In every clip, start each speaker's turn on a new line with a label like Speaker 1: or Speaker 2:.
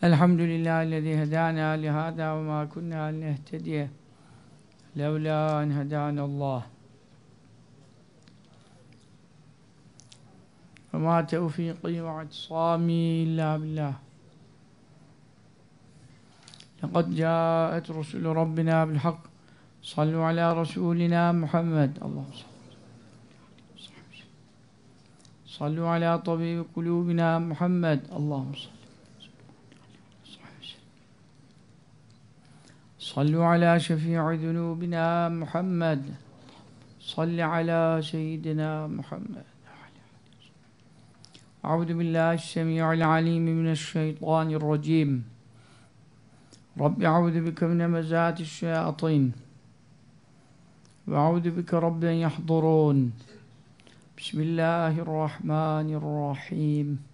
Speaker 1: الحمد لله الذي هدانا لهذا وما كنا لنهتدي لولا أن هدانا الله. وما توفيقي واعتصامي إلا بالله. لقد جاءت رسل ربنا بالحق. صلوا على رسولنا محمد. اللهم صل صلوا على طبيب قلوبنا محمد. اللهم صل صلوا على شفيع ذنوبنا محمد. صل على سيدنا محمد. أعوذ بالله السميع العليم من الشيطان الرجيم. رب أعوذ بك من مزات الشياطين. وأعوذ بك رب أن يحضرون. بسم الله الرحمن الرحيم.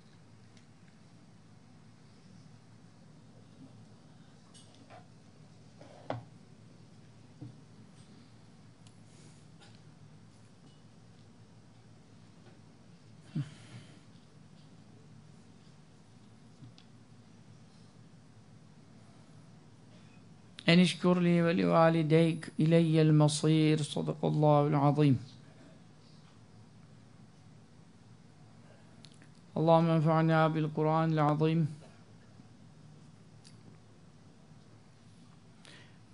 Speaker 1: أن اشكر لي ولوالديك إلي المصير صدق الله العظيم. اللهم انفعنا بالقرآن العظيم.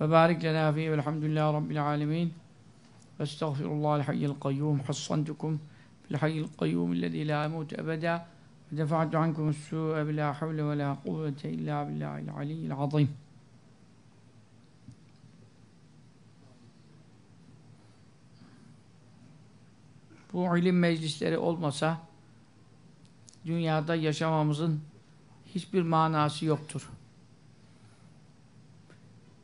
Speaker 1: وبارك لنا فيه والحمد لله رب العالمين. واستغفر الله الحي القيوم حصنتكم في الحي القيوم الذي لا يموت أبدا. ودفعت عنكم السوء بلا حول ولا قوة إلا بالله العلي العظيم. Bu ilim meclisleri olmasa dünyada yaşamamızın hiçbir manası yoktur.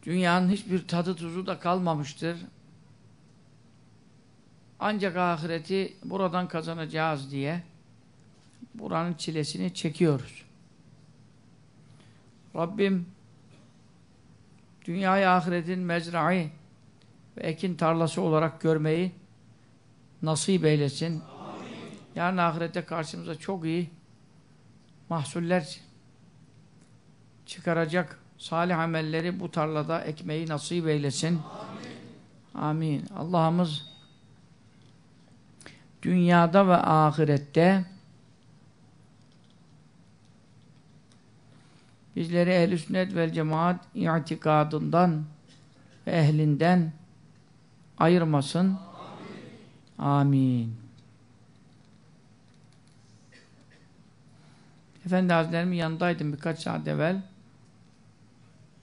Speaker 1: Dünyanın hiçbir tadı tuzu da kalmamıştır. Ancak ahireti buradan kazanacağız diye buranın çilesini çekiyoruz. Rabbim dünyayı ahiretin mezrai ve ekin tarlası olarak görmeyi nasip eylesin. Amin. Yarın ahirette karşımıza çok iyi mahsuller çıkaracak salih amelleri bu tarlada ekmeği nasip eylesin. Amin. Amin. Allah'ımız dünyada ve ahirette bizleri ehl-i sünnet vel cemaat itikadından ve ehlinden ayırmasın. Amin. Efendi Hazretlerimin yanındaydım birkaç saat evvel.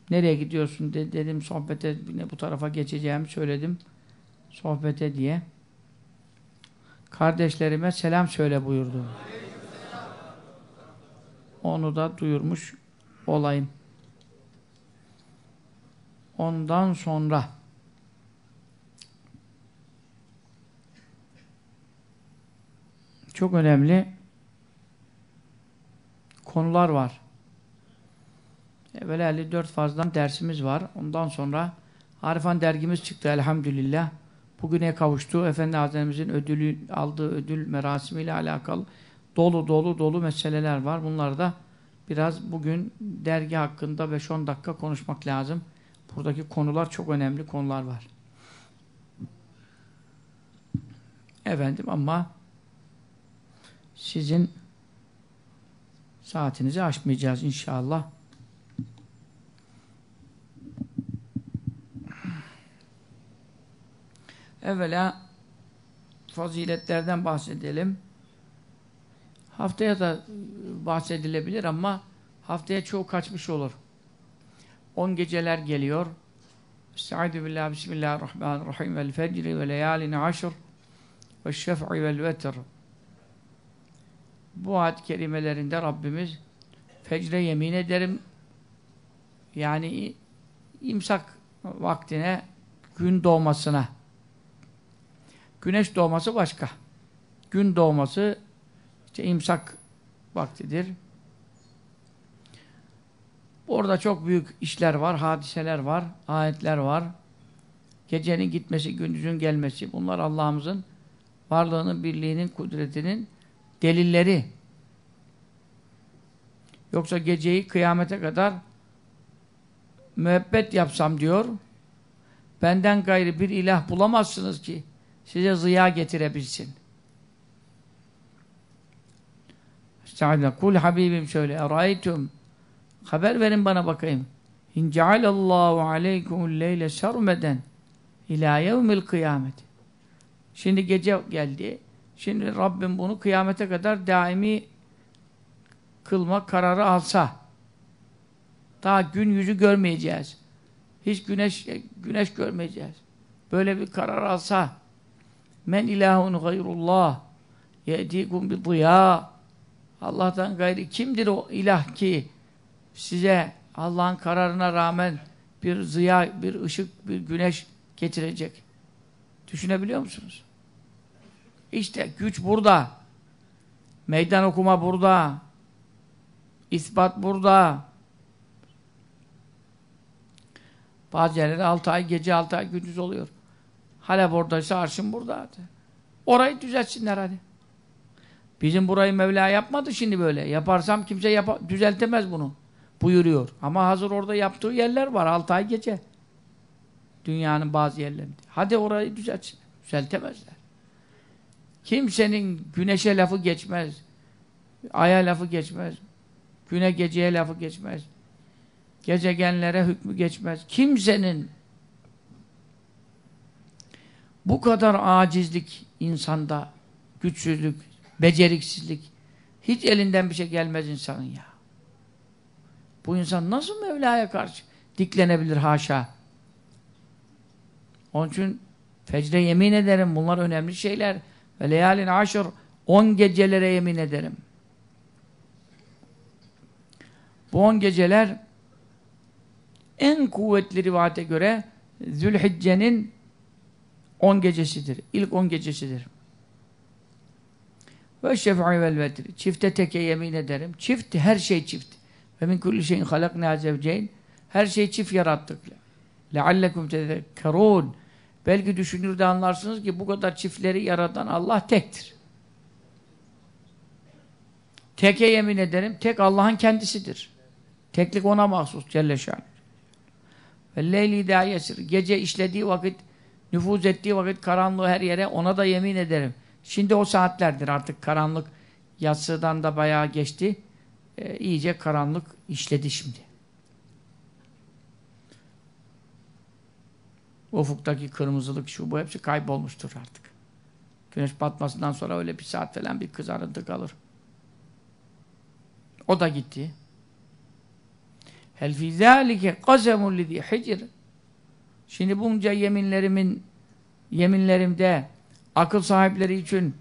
Speaker 1: Nereye gidiyorsun de, dedim sohbete yine bu tarafa geçeceğimi söyledim. Sohbete diye. Kardeşlerime selam söyle buyurdu. Onu da duyurmuş olayım. Ondan sonra çok önemli konular var. Evvel 54 fazdan dersimiz var. Ondan sonra Arifan dergimiz çıktı elhamdülillah. Bugüne kavuştu. Efendi Hazretlerimizin ödülü, aldığı ödül merasimiyle alakalı dolu dolu dolu meseleler var. Bunları da biraz bugün dergi hakkında 5-10 dakika konuşmak lazım. Buradaki konular çok önemli konular var. Efendim ama sizin saatinizi aşmayacağız inşallah. Evvela faziletlerden bahsedelim. Haftaya da bahsedilebilir ama haftaya çoğu kaçmış olur. On geceler geliyor. Estaizu billah, bismillahirrahmanirrahim. Vel fecri ve leyalini aşr ve şef'i vel vetr bu ayet kelimelerinde Rabbimiz fecre yemin ederim. Yani imsak vaktine gün doğmasına. Güneş doğması başka. Gün doğması işte imsak vaktidir. Orada çok büyük işler var hadiseler var ayetler var. Gecenin gitmesi gündüzün gelmesi bunlar Allah'ımızın varlığının birliğinin kudretinin delilleri. Yoksa geceyi kıyamete kadar müebbet yapsam diyor. Benden gayrı bir ilah bulamazsınız ki size ziya getirebilsin. Estağfirullah. Kul Habibim şöyle. Eraytum. Haber verin bana bakayım. İn cealallahu aleykumul leyle sermeden ila yevmil kıyamet. Şimdi gece geldi. Şimdi Rabbim bunu kıyamete kadar daimi kılma kararı alsa daha gün yüzü görmeyeceğiz. Hiç güneş güneş görmeyeceğiz. Böyle bir karar alsa men ilahun gayrullah yedikum bi diya Allah'tan gayri kimdir o ilah ki size Allah'ın kararına rağmen bir ziya, bir ışık, bir güneş getirecek. Düşünebiliyor musunuz? İşte güç burada. Meydan okuma burada. İspat burada. Bazı yerlerde 6 ay gece 6 ay gündüz oluyor. Halep oradaysa arşın burada. Orayı düzeltsinler hadi. Bizim burayı Mevla yapmadı şimdi böyle. Yaparsam kimse yap düzeltemez bunu. Buyuruyor. Ama hazır orada yaptığı yerler var. 6 ay gece. Dünyanın bazı yerlerinde. Hadi orayı düzeltsin. Düzeltemezler. Kimsenin güneşe lafı geçmez. Aya lafı geçmez. Güne geceye lafı geçmez. Gezegenlere hükmü geçmez. Kimsenin bu kadar acizlik insanda, güçsüzlük, beceriksizlik hiç elinden bir şey gelmez insanın ya. Bu insan nasıl Mevla'ya karşı diklenebilir haşa? Onun için fecre yemin ederim. Bunlar önemli şeyler. Ve leyalin aşır on gecelere yemin ederim. Bu on geceler en kuvvetli rivayete göre Zülhicce'nin on gecesidir. İlk on gecesidir. Ve şef'i vel vetri. Çifte teke yemin ederim. Çift, her şey çift. Ve min kulli şeyin halakna zevceyn. Her şeyi çift yarattık. Leallekum tezekkerûn. Belki düşünür de anlarsınız ki bu kadar çiftleri yaratan Allah tektir. Teke yemin ederim. Tek Allah'ın kendisidir. Teklik ona mahsus Celle Şan. Ve leyli yesir. Gece işlediği vakit, nüfuz ettiği vakit karanlığı her yere ona da yemin ederim. Şimdi o saatlerdir artık karanlık yatsıdan da bayağı geçti. Ee, iyice karanlık işledi şimdi. Ufuktaki kırmızılık şu bu hepsi kaybolmuştur artık. Güneş batmasından sonra öyle bir saat falan bir kızarıntı kalır. O da gitti. Hel fî zâlike qasemun lidî hicr. Şimdi bunca yeminlerimin yeminlerimde akıl sahipleri için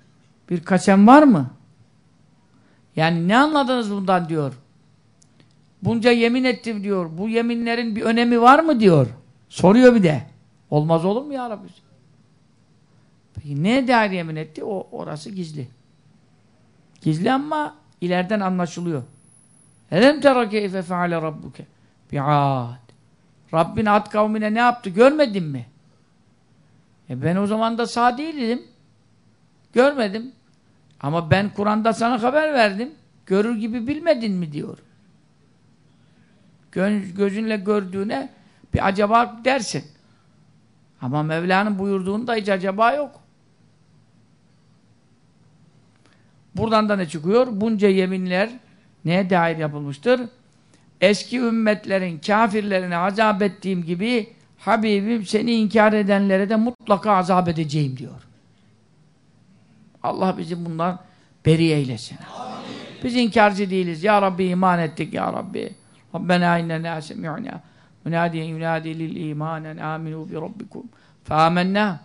Speaker 1: bir kasem var mı? Yani ne anladınız bundan diyor. Bunca yemin ettim diyor. Bu yeminlerin bir önemi var mı diyor. Soruyor bir de. Olmaz olur mu ya Rabbi? Peki ne dair yemin etti? O orası gizli. Gizli ama ileriden anlaşılıyor. Elem tera keyfe feale rabbuke bi'ad. Rabbin ad kavmine ne yaptı görmedin mi? E ben o zaman da sağ değildim. Görmedim. Ama ben Kur'an'da sana haber verdim. Görür gibi bilmedin mi diyor. Göz, gözünle gördüğüne bir acaba dersin. Ama Mevla'nın buyurduğunda hiç acaba yok. Buradan da ne çıkıyor? Bunca yeminler neye dair yapılmıştır? Eski ümmetlerin kafirlerine azap ettiğim gibi Habibim seni inkar edenlere de mutlaka azap edeceğim diyor. Allah bizi bundan beri eylesin. Amin. Biz inkarcı değiliz. Ya Rabbi iman ettik ya Rabbi. Rabbena innena semi'na Münadiyen yunadi lil imanen aminu bi rabbikum. Fâmennâ.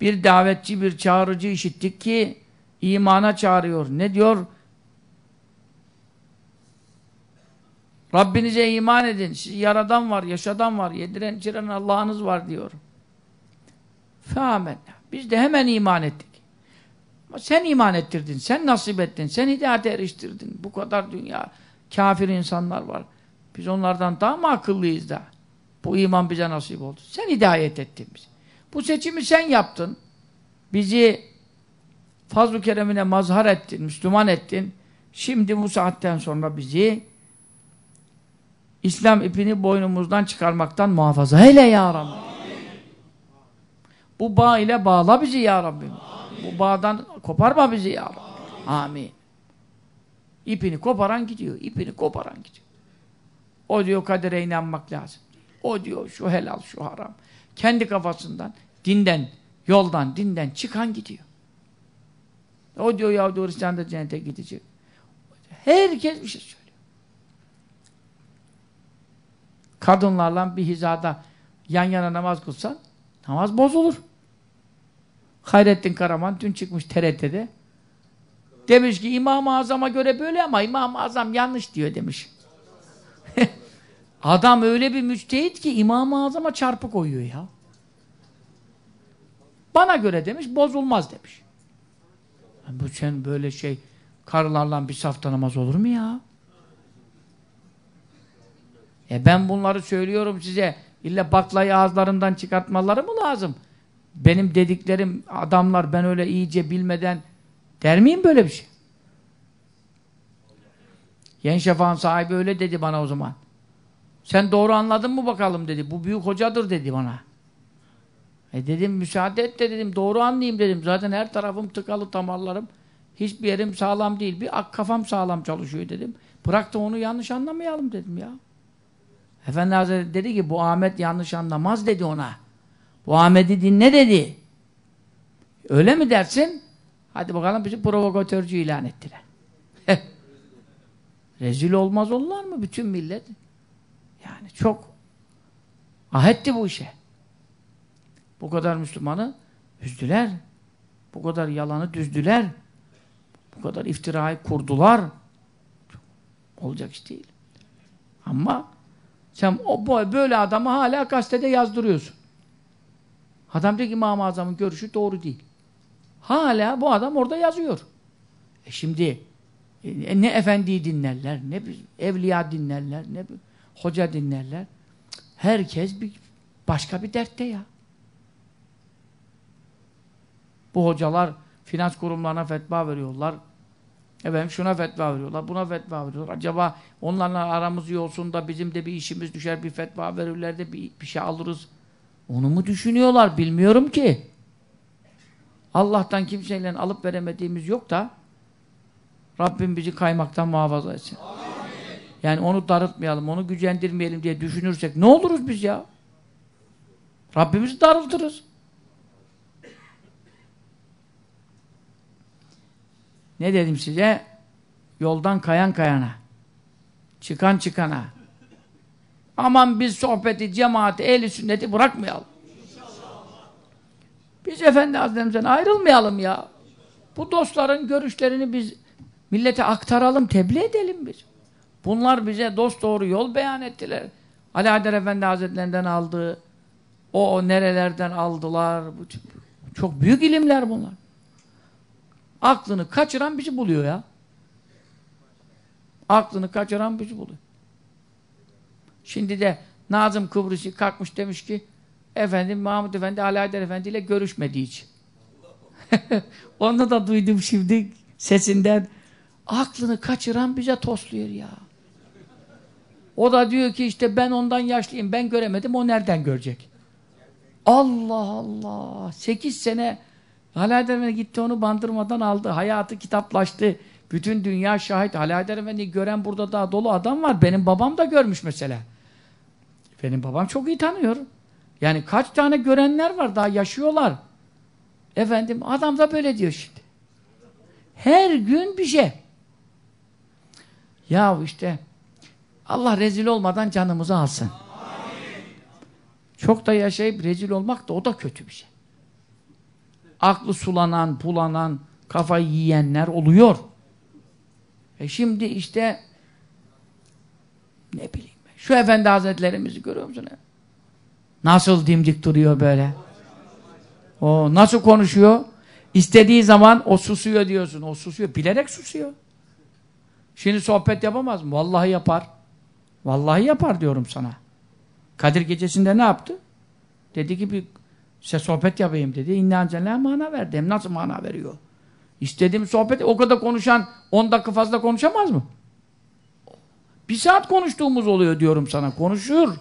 Speaker 1: Bir davetçi, bir çağırıcı işittik ki imana çağırıyor. Ne diyor? Rabbinize iman edin. Siz yaradan var, yaşadan var, yediren içiren Allah'ınız var diyor. Fâmennâ. Biz de hemen iman ettik. Ama sen iman ettirdin, sen nasip ettin, sen hidayete eriştirdin. Bu kadar dünya kafir insanlar var. Biz onlardan daha mı akıllıyız da? Bu iman bize nasip oldu. Sen hidayet ettin bizi. Bu seçimi sen yaptın. Bizi fazl-ı keremine mazhar ettin, Müslüman ettin. Şimdi bu saatten sonra bizi İslam ipini boynumuzdan çıkarmaktan muhafaza eyle ya Rabbi. Bu bağ ile bağla bizi ya Rabbi. Bu bağdan koparma bizi ya Rabbi. Amin. İpini koparan gidiyor. İpini koparan gidiyor. O diyor kadere inanmak lazım. O diyor şu helal, şu haram. Kendi kafasından, dinden, yoldan, dinden çıkan gidiyor. O diyor ya Hristiyan da cennete gidecek. Herkes bir şey söylüyor. Kadınlarla bir hizada yan yana namaz kılsan namaz bozulur. Hayrettin Karaman dün çıkmış TRT'de. Demiş ki İmam-ı Azam'a göre böyle ama İmam-ı Azam yanlış diyor demiş. Adam öyle bir müçtehit ki İmam-ı Azam'a çarpı koyuyor ya. Bana göre demiş bozulmaz demiş. Bu sen böyle şey karılarla bir safta namaz olur mu ya? E ben bunları söylüyorum size. İlla baklayı ağızlarından çıkartmaları mı lazım? Benim dediklerim adamlar ben öyle iyice bilmeden der miyim böyle bir şey? Yen Şafak'ın sahibi öyle dedi bana o zaman. Sen doğru anladın mı bakalım dedi. Bu büyük hocadır dedi bana. E dedim müsaade et de dedim doğru anlayayım dedim. Zaten her tarafım tıkalı damarlarım. Hiçbir yerim sağlam değil. Bir kafam sağlam çalışıyor dedim. Bırak da onu yanlış anlamayalım dedim ya. Efendi Hazretleri dedi ki bu Ahmet yanlış anlamaz dedi ona. Bu Ahmet'i dinle dedi. Öyle mi dersin? Hadi bakalım bizi provokatörcü ilan ettiler. Rezil olmaz olurlar mı bütün millet? Yani çok ahetti bu işe. Bu kadar Müslümanı üzdüler. Bu kadar yalanı düzdüler. Bu kadar iftirayı kurdular. Olacak iş değil. Ama sen o böyle adamı hala gazetede yazdırıyorsun. Adam diyor ki İmam-ı Azam'ın görüşü doğru değil. Hala bu adam orada yazıyor. E şimdi e, ne efendiyi dinlerler, ne bir evliya dinlerler, ne bir hoca dinlerler. Herkes bir başka bir dertte ya. Bu hocalar finans kurumlarına fetva veriyorlar. Efendim şuna fetva veriyorlar, buna fetva veriyorlar. Acaba onlarla aramız iyi olsun da bizim de bir işimiz düşer, bir fetva verirler de bir, bir şey alırız. Onu mu düşünüyorlar bilmiyorum ki. Allah'tan kimseyle alıp veremediğimiz yok da Rabbim bizi kaymaktan muhafaza etsin. Amin. Yani onu darıltmayalım, onu gücendirmeyelim diye düşünürsek ne oluruz biz ya? Rabbimizi darıltırız. Ne dedim size? Yoldan kayan kayana. Çıkan çıkana. Aman biz sohbeti, cemaati, ehli sünneti bırakmayalım. Biz Efendi Hazretlerimizden ayrılmayalım ya. Bu dostların görüşlerini biz millete aktaralım, tebliğ edelim biz. Bunlar bize dost doğru yol beyan ettiler. Ali Haydar Efendi Hazretlerinden aldığı, o, o nerelerden aldılar. Bu, çok büyük ilimler bunlar. Aklını kaçıran bizi buluyor ya. Aklını kaçıran bizi buluyor. Şimdi de Nazım Kıbrıs'ı kalkmış demiş ki efendim Mahmud Efendi Ali Haydar Efendi ile görüşmediği için. Onu da duydum şimdi sesinden. Aklını kaçıran bize tosluyor ya. O da diyor ki işte ben ondan yaşlıyım, ben göremedim, o nereden görecek? Allah Allah! Sekiz sene Haydar Efendi gitti onu bandırmadan aldı. Hayatı kitaplaştı. Bütün dünya şahit. Ali Haydar Efendi gören burada daha dolu adam var. Benim babam da görmüş mesela. Benim babam çok iyi tanıyor. Yani kaç tane görenler var daha yaşıyorlar. Efendim adam da böyle diyor şimdi. Her gün bir şey. Ya işte Allah rezil olmadan canımızı alsın. Çok da yaşayıp rezil olmak da o da kötü bir şey. Aklı sulanan, bulanan, kafayı yiyenler oluyor. E şimdi işte ne bileyim şu efendi hazretlerimizi görüyor musun? Nasıl dimdik duruyor böyle? O nasıl konuşuyor? İstediği zaman o susuyor diyorsun. O susuyor. Bilerek susuyor. Şimdi sohbet yapamaz mı? Vallahi yapar. Vallahi yapar diyorum sana. Kadir gecesinde ne yaptı? Dedi ki bir size sohbet yapayım dedi. İnne mana verdi. Hem nasıl mana veriyor? İstediğim sohbet o kadar konuşan 10 dakika fazla konuşamaz mı? Bir saat konuştuğumuz oluyor diyorum sana. Konuşuyor.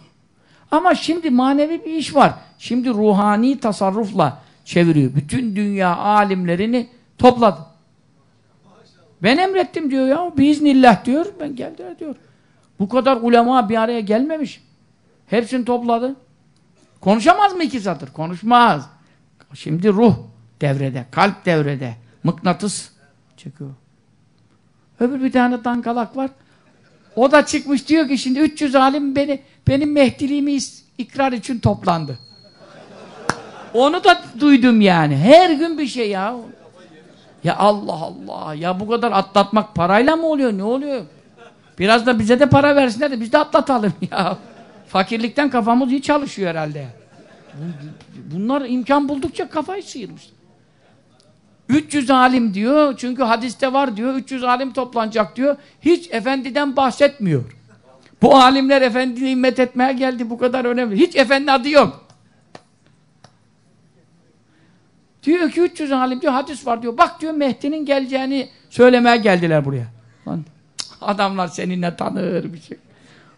Speaker 1: Ama şimdi manevi bir iş var. Şimdi ruhani tasarrufla çeviriyor. Bütün dünya alimlerini topladı. Ben emrettim diyor ya. Biiznillah diyor. Ben geldiler diyor. Bu kadar ulema bir araya gelmemiş. Hepsini topladı. Konuşamaz mı iki satır? Konuşmaz. Şimdi ruh devrede, kalp devrede. Mıknatıs çekiyor. Öbür bir tane dangalak var. O da çıkmış diyor ki şimdi 300 alim beni benim mehdiliğimi ikrar için toplandı. Onu da duydum yani. Her gün bir şey ya. Ya Allah Allah. Ya bu kadar atlatmak parayla mı oluyor? Ne oluyor? Biraz da bize de para versinler de biz de atlatalım ya. Fakirlikten kafamız iyi çalışıyor herhalde. Bunlar imkan buldukça kafayı sıyırmış. 300 alim diyor. Çünkü hadiste var diyor. 300 alim toplanacak diyor. Hiç efendiden bahsetmiyor. Bu alimler efendiyi himmet etmeye geldi. Bu kadar önemli. Hiç efendi adı yok. Diyor ki 300 alim diyor hadis var diyor. Bak diyor Mehdi'nin geleceğini söylemeye geldiler buraya. Lan, adamlar seninle tanır bir şey.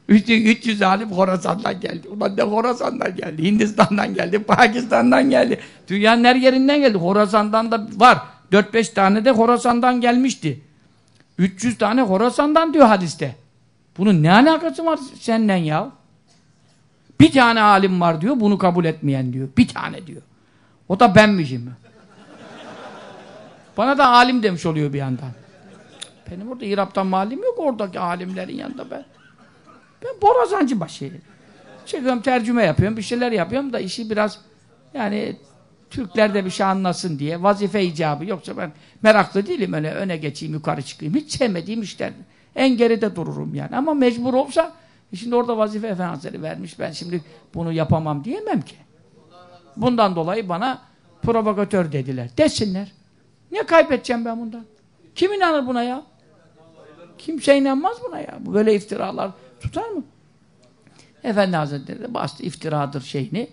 Speaker 1: 300 alim Horasan'dan geldi. Ulan ne Horasan'dan geldi? Hindistan'dan geldi, Pakistan'dan geldi. Dünyanın her yerinden geldi. Horasan'dan da var. 4-5 tane de Horasan'dan gelmişti. 300 tane Horasan'dan diyor hadiste. Bunun ne alakası var senden ya? Bir tane alim var diyor, bunu kabul etmeyen diyor. Bir tane diyor. O da benmişim. Bana da alim demiş oluyor bir yandan. Benim orada İrab'dan malim yok oradaki alimlerin yanında ben. Ben borazancı başı. Çıkıyorum tercüme yapıyorum, bir şeyler yapıyorum da işi biraz yani Türkler de bir şey anlasın diye vazife icabı. Yoksa ben meraklı değilim öyle öne geçeyim, yukarı çıkayım. Hiç sevmediğim işler. En geride dururum yani. Ama mecbur olsa e şimdi orada vazife efendisi vermiş. Ben şimdi bunu yapamam diyemem ki. Bundan dolayı bana provokatör dediler. Desinler. Ne kaybedeceğim ben bundan? Kim inanır buna ya? Kimse inanmaz buna ya. Böyle iftiralar tutar mı? Efendi Hazretleri de bastı iftiradır şeyini.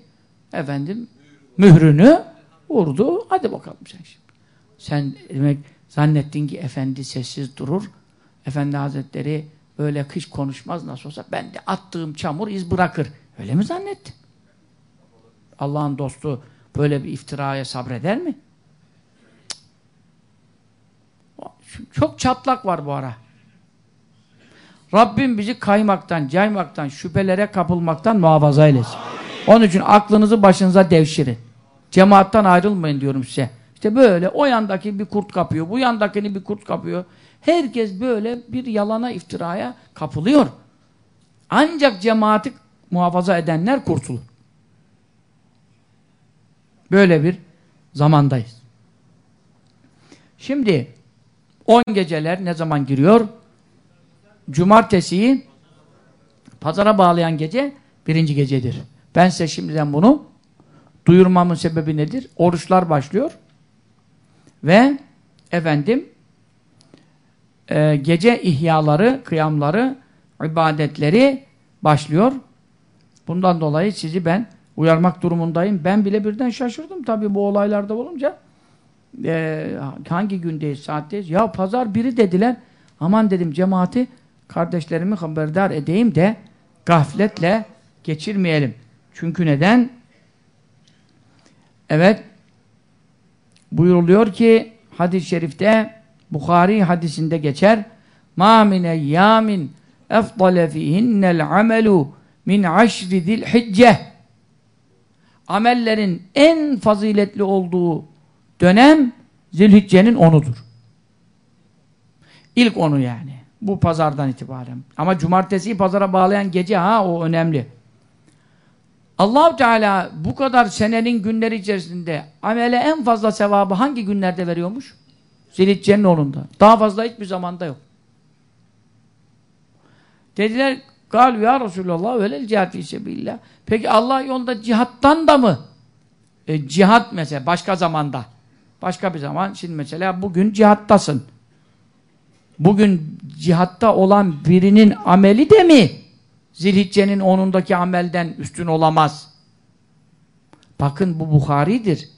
Speaker 1: Efendim mührünü vurdu. Hadi bakalım sen şimdi. Sen demek zannettin ki efendi sessiz durur. Efendi Hazretleri böyle kış konuşmaz nasıl olsa ben de attığım çamur iz bırakır. Öyle mi zannettin? Allah'ın dostu böyle bir iftiraya sabreder mi? Çok çatlak var bu ara. Rabbim bizi kaymaktan, caymaktan, şüphelere kapılmaktan muhafaza eylesin. Onun için aklınızı başınıza devşirin. Cemaattan ayrılmayın diyorum size. İşte böyle o yandaki bir kurt kapıyor, bu yandakini bir kurt kapıyor. Herkes böyle bir yalana, iftiraya kapılıyor. Ancak cemaati muhafaza edenler kurtulur. Böyle bir zamandayız. Şimdi 10 geceler ne zaman giriyor? Cumartesiyi pazara bağlayan gece birinci gecedir. Ben size şimdiden bunu duyurmamın sebebi nedir? Oruçlar başlıyor ve efendim e, gece ihyaları, kıyamları, ibadetleri başlıyor. Bundan dolayı sizi ben uyarmak durumundayım. Ben bile birden şaşırdım tabii bu olaylarda olunca. E, hangi gündeyiz, saatteyiz? Ya pazar biri dediler. Aman dedim cemaati kardeşlerimi haberdar edeyim de gafletle geçirmeyelim. Çünkü neden? Evet buyuruluyor ki hadis-i şerifte Bukhari hadisinde geçer ma min eyyamin efdale fihinnel amelu min aşri zilhicce amellerin en faziletli olduğu dönem zilhiccenin onudur. İlk onu yani. Bu pazardan itibaren. Ama cumartesiyi pazara bağlayan gece ha o önemli. Allahu Teala bu kadar senenin günleri içerisinde amele en fazla sevabı hangi günlerde veriyormuş? Zilhicce'nin onunda. Daha fazla hiçbir zamanda yok. Dediler Galu ya Resulallah velel cihat fi Peki Allah yolunda cihattan da mı? E, cihat mesela başka zamanda. Başka bir zaman. Şimdi mesela bugün cihattasın. Bugün cihatta olan birinin ameli de mi Zilhicce'nin onundaki amelden üstün olamaz? Bakın bu Bukhari'dir.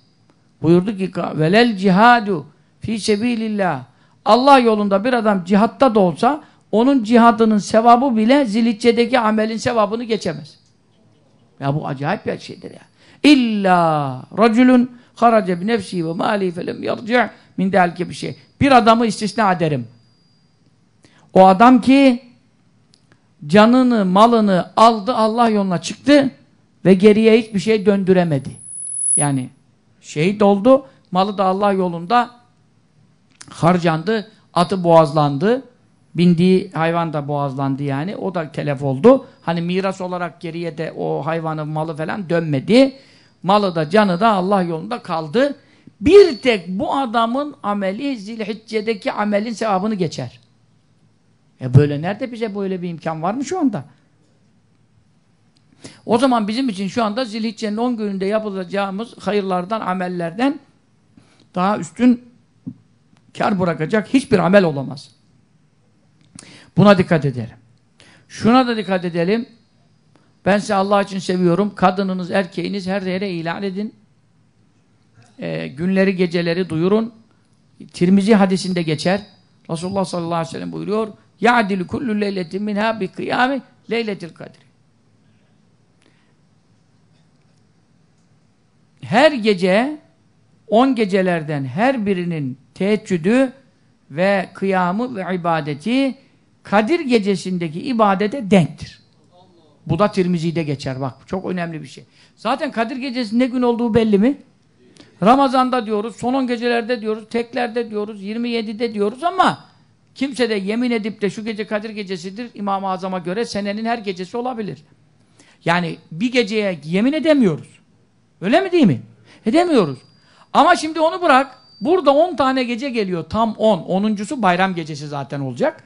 Speaker 1: Buyurdu ki velel cihadu fi sebilillah. Allah yolunda bir adam cihatta da olsa onun cihadının sevabı bile zilhicce'deki amelin sevabını geçemez. Ya bu acayip bir şeydir ya. İlla raculun harace bi nefsi ve mali felem yarci' min delke bir şey. Bir adamı istisna ederim. O adam ki canını, malını aldı, Allah yoluna çıktı ve geriye hiçbir şey döndüremedi. Yani şehit oldu, malı da Allah yolunda harcandı, atı boğazlandı, bindiği hayvan da boğazlandı yani, o da telef oldu. Hani miras olarak geriye de o hayvanın malı falan dönmedi. Malı da canı da Allah yolunda kaldı. Bir tek bu adamın ameli zilhicce'deki amelin sevabını geçer. E böyle nerede bize böyle bir imkan var mı şu anda? O zaman bizim için şu anda Zilhicce'nin 10 gününde yapılacağımız hayırlardan, amellerden daha üstün kar bırakacak hiçbir amel olamaz. Buna dikkat edelim. Şuna da dikkat edelim. Ben size Allah için seviyorum. Kadınınız, erkeğiniz her yere ilan edin. Ee, günleri, geceleri duyurun. Tirmizi hadisinde geçer. Resulullah sallallahu aleyhi ve sellem buyuruyor. Ya'dil kullu leyletin minha bi kıyami leyletil kadri. Her gece on gecelerden her birinin teheccüdü ve kıyamı ve ibadeti Kadir gecesindeki ibadete denktir. Bu da Tirmizi'de geçer bak. Çok önemli bir şey. Zaten Kadir gecesi ne gün olduğu belli mi? Ramazan'da diyoruz, son 10 gecelerde diyoruz, teklerde diyoruz, 27'de diyoruz ama kimse de yemin edip de şu gece Kadir gecesidir İmam-ı Azam'a göre senenin her gecesi olabilir. Yani bir geceye yemin edemiyoruz. Öyle mi değil mi? Edemiyoruz. Ama şimdi onu bırak. Burada 10 tane gece geliyor. Tam 10. 10. bayram gecesi zaten olacak.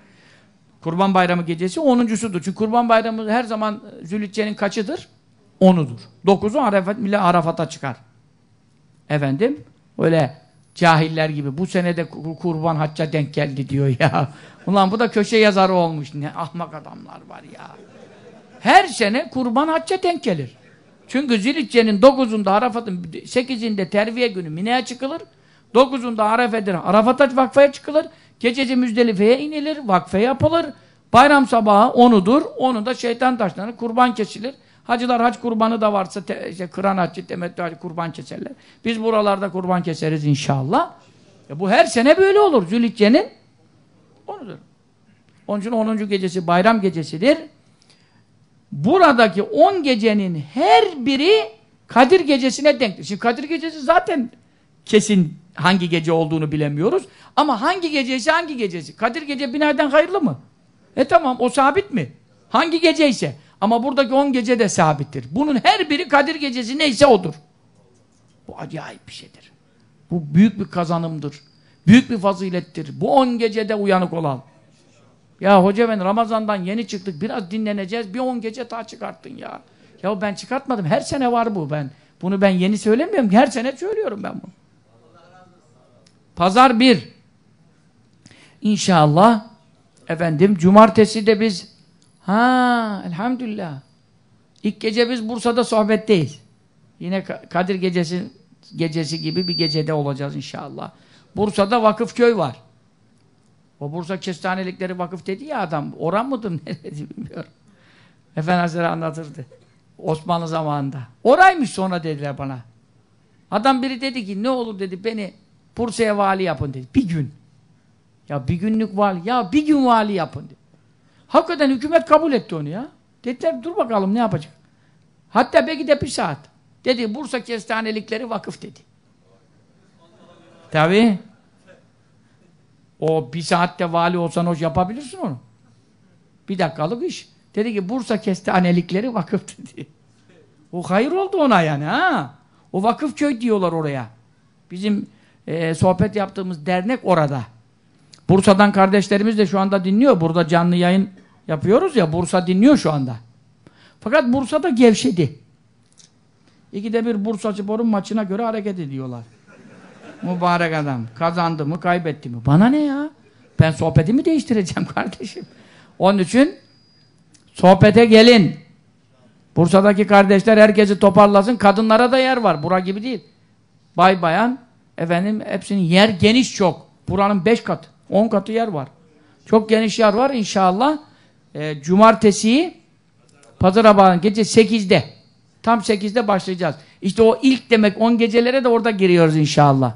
Speaker 1: Kurban Bayramı gecesi 10.sudur. Çünkü Kurban Bayramı her zaman Zülhicce'nin kaçıdır? 10'udur. 9'u Arafat, millet Arafat'a çıkar. Efendim? Öyle cahiller gibi bu senede kurban hacca denk geldi diyor ya. Ulan bu da köşe yazarı olmuş. Ne ahmak adamlar var ya. Her sene kurban hacca denk gelir. Çünkü Zilhicce'nin 9'unda Arafat'ın 8'inde terviye günü Mine'ye çıkılır. 9'unda Arafet'in Arafat'a vakfaya çıkılır. Gececi Müzdelife'ye inilir, vakfe yapılır. Bayram sabahı onudur. Onu da şeytan taşlanır, kurban kesilir. Hacılar hac kurbanı da varsa te, işte, kıran hacı, temettü hacı kurban keserler. Biz buralarda kurban keseriz inşallah. E bu her sene böyle olur. Zülhicce'nin onudur. Onun için 10. gecesi bayram gecesidir. Buradaki 10 gecenin her biri Kadir gecesine denktir. Şimdi Kadir gecesi zaten kesin hangi gece olduğunu bilemiyoruz. Ama hangi gecesi hangi gecesi? Kadir gece binaden hayırlı mı? E tamam o sabit mi? Hangi gece ise. Ama buradaki 10 gece de sabittir. Bunun her biri Kadir gecesi neyse odur. Bu acayip bir şeydir. Bu büyük bir kazanımdır. Büyük bir fazilettir. Bu 10 gecede uyanık olalım. Ya hoca ben Ramazan'dan yeni çıktık. Biraz dinleneceğiz. Bir 10 gece daha çıkarttın ya. Ya ben çıkartmadım. Her sene var bu ben. Bunu ben yeni söylemiyorum. Her sene söylüyorum ben bunu. Pazar bir. İnşallah efendim cumartesi de biz ha elhamdülillah ilk gece biz Bursa'da sohbetteyiz. Yine Kadir gecesi gecesi gibi bir gecede olacağız inşallah. Bursa'da vakıf köy var. O Bursa Kestanelikleri Vakıf dedi ya adam. Oran mıdır neresi bilmiyorum. Efendi Hazretleri anlatırdı. Osmanlı zamanında. Oraymış sonra dediler bana. Adam biri dedi ki ne olur dedi beni Bursa'ya vali yapın dedi. Bir gün. Ya bir günlük vali. Ya bir gün vali yapın dedi. Hakikaten hükümet kabul etti onu ya. Dediler dur bakalım ne yapacak. Hatta belki de bir saat. Dedi Bursa Kestanelikleri Vakıf dedi. Tabi. O bir saatte vali olsan hoş yapabilirsin onu. Bir dakikalık iş. Dedi ki Bursa Kestanelikleri Vakıf dedi. O hayır oldu ona yani ha. O vakıf köy diyorlar oraya. Bizim e, sohbet yaptığımız dernek orada. Bursa'dan kardeşlerimiz de şu anda dinliyor. Burada canlı yayın yapıyoruz ya. Bursa dinliyor şu anda. Fakat Bursa'da gevşedi. İkide bir Bursa Spor'un maçına göre hareket ediyorlar. Mübarek adam. Kazandı mı, kaybetti mi? Bana ne ya? Ben sohbetimi değiştireceğim kardeşim. Onun için sohbete gelin. Bursa'daki kardeşler herkesi toparlasın. Kadınlara da yer var. Bura gibi değil. Bay bayan Efendim hepsinin yer geniş çok. Buranın beş katı, on katı yer var. Çok geniş yer var inşallah. E, cumartesi Pazar sabahın gece sekizde. Tam sekizde başlayacağız. İşte o ilk demek on gecelere de orada giriyoruz inşallah.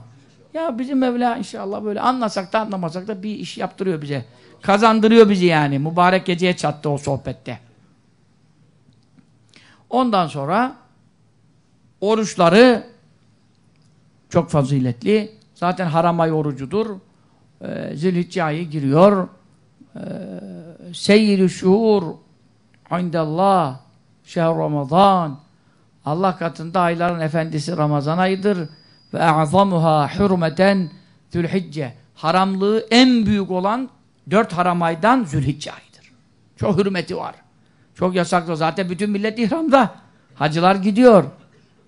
Speaker 1: Ya bizim Mevla inşallah böyle anlasak da anlamasak da bir iş yaptırıyor bize. Kazandırıyor bizi yani. Mübarek geceye çattı o sohbette. Ondan sonra oruçları çok faziletli. Zaten haram ay orucudur. Ee, Zilhicce ayı giriyor. Ee, Seyyid-i şuur indallah şehr Ramazan Allah katında ayların efendisi Ramazan ayıdır ve a'zamuha hürmeten Zülhicce haramlığı en büyük olan dört haram aydan Zülhicce ayıdır. Çok hürmeti var. Çok yasaklı. Zaten bütün millet ihramda. Hacılar gidiyor.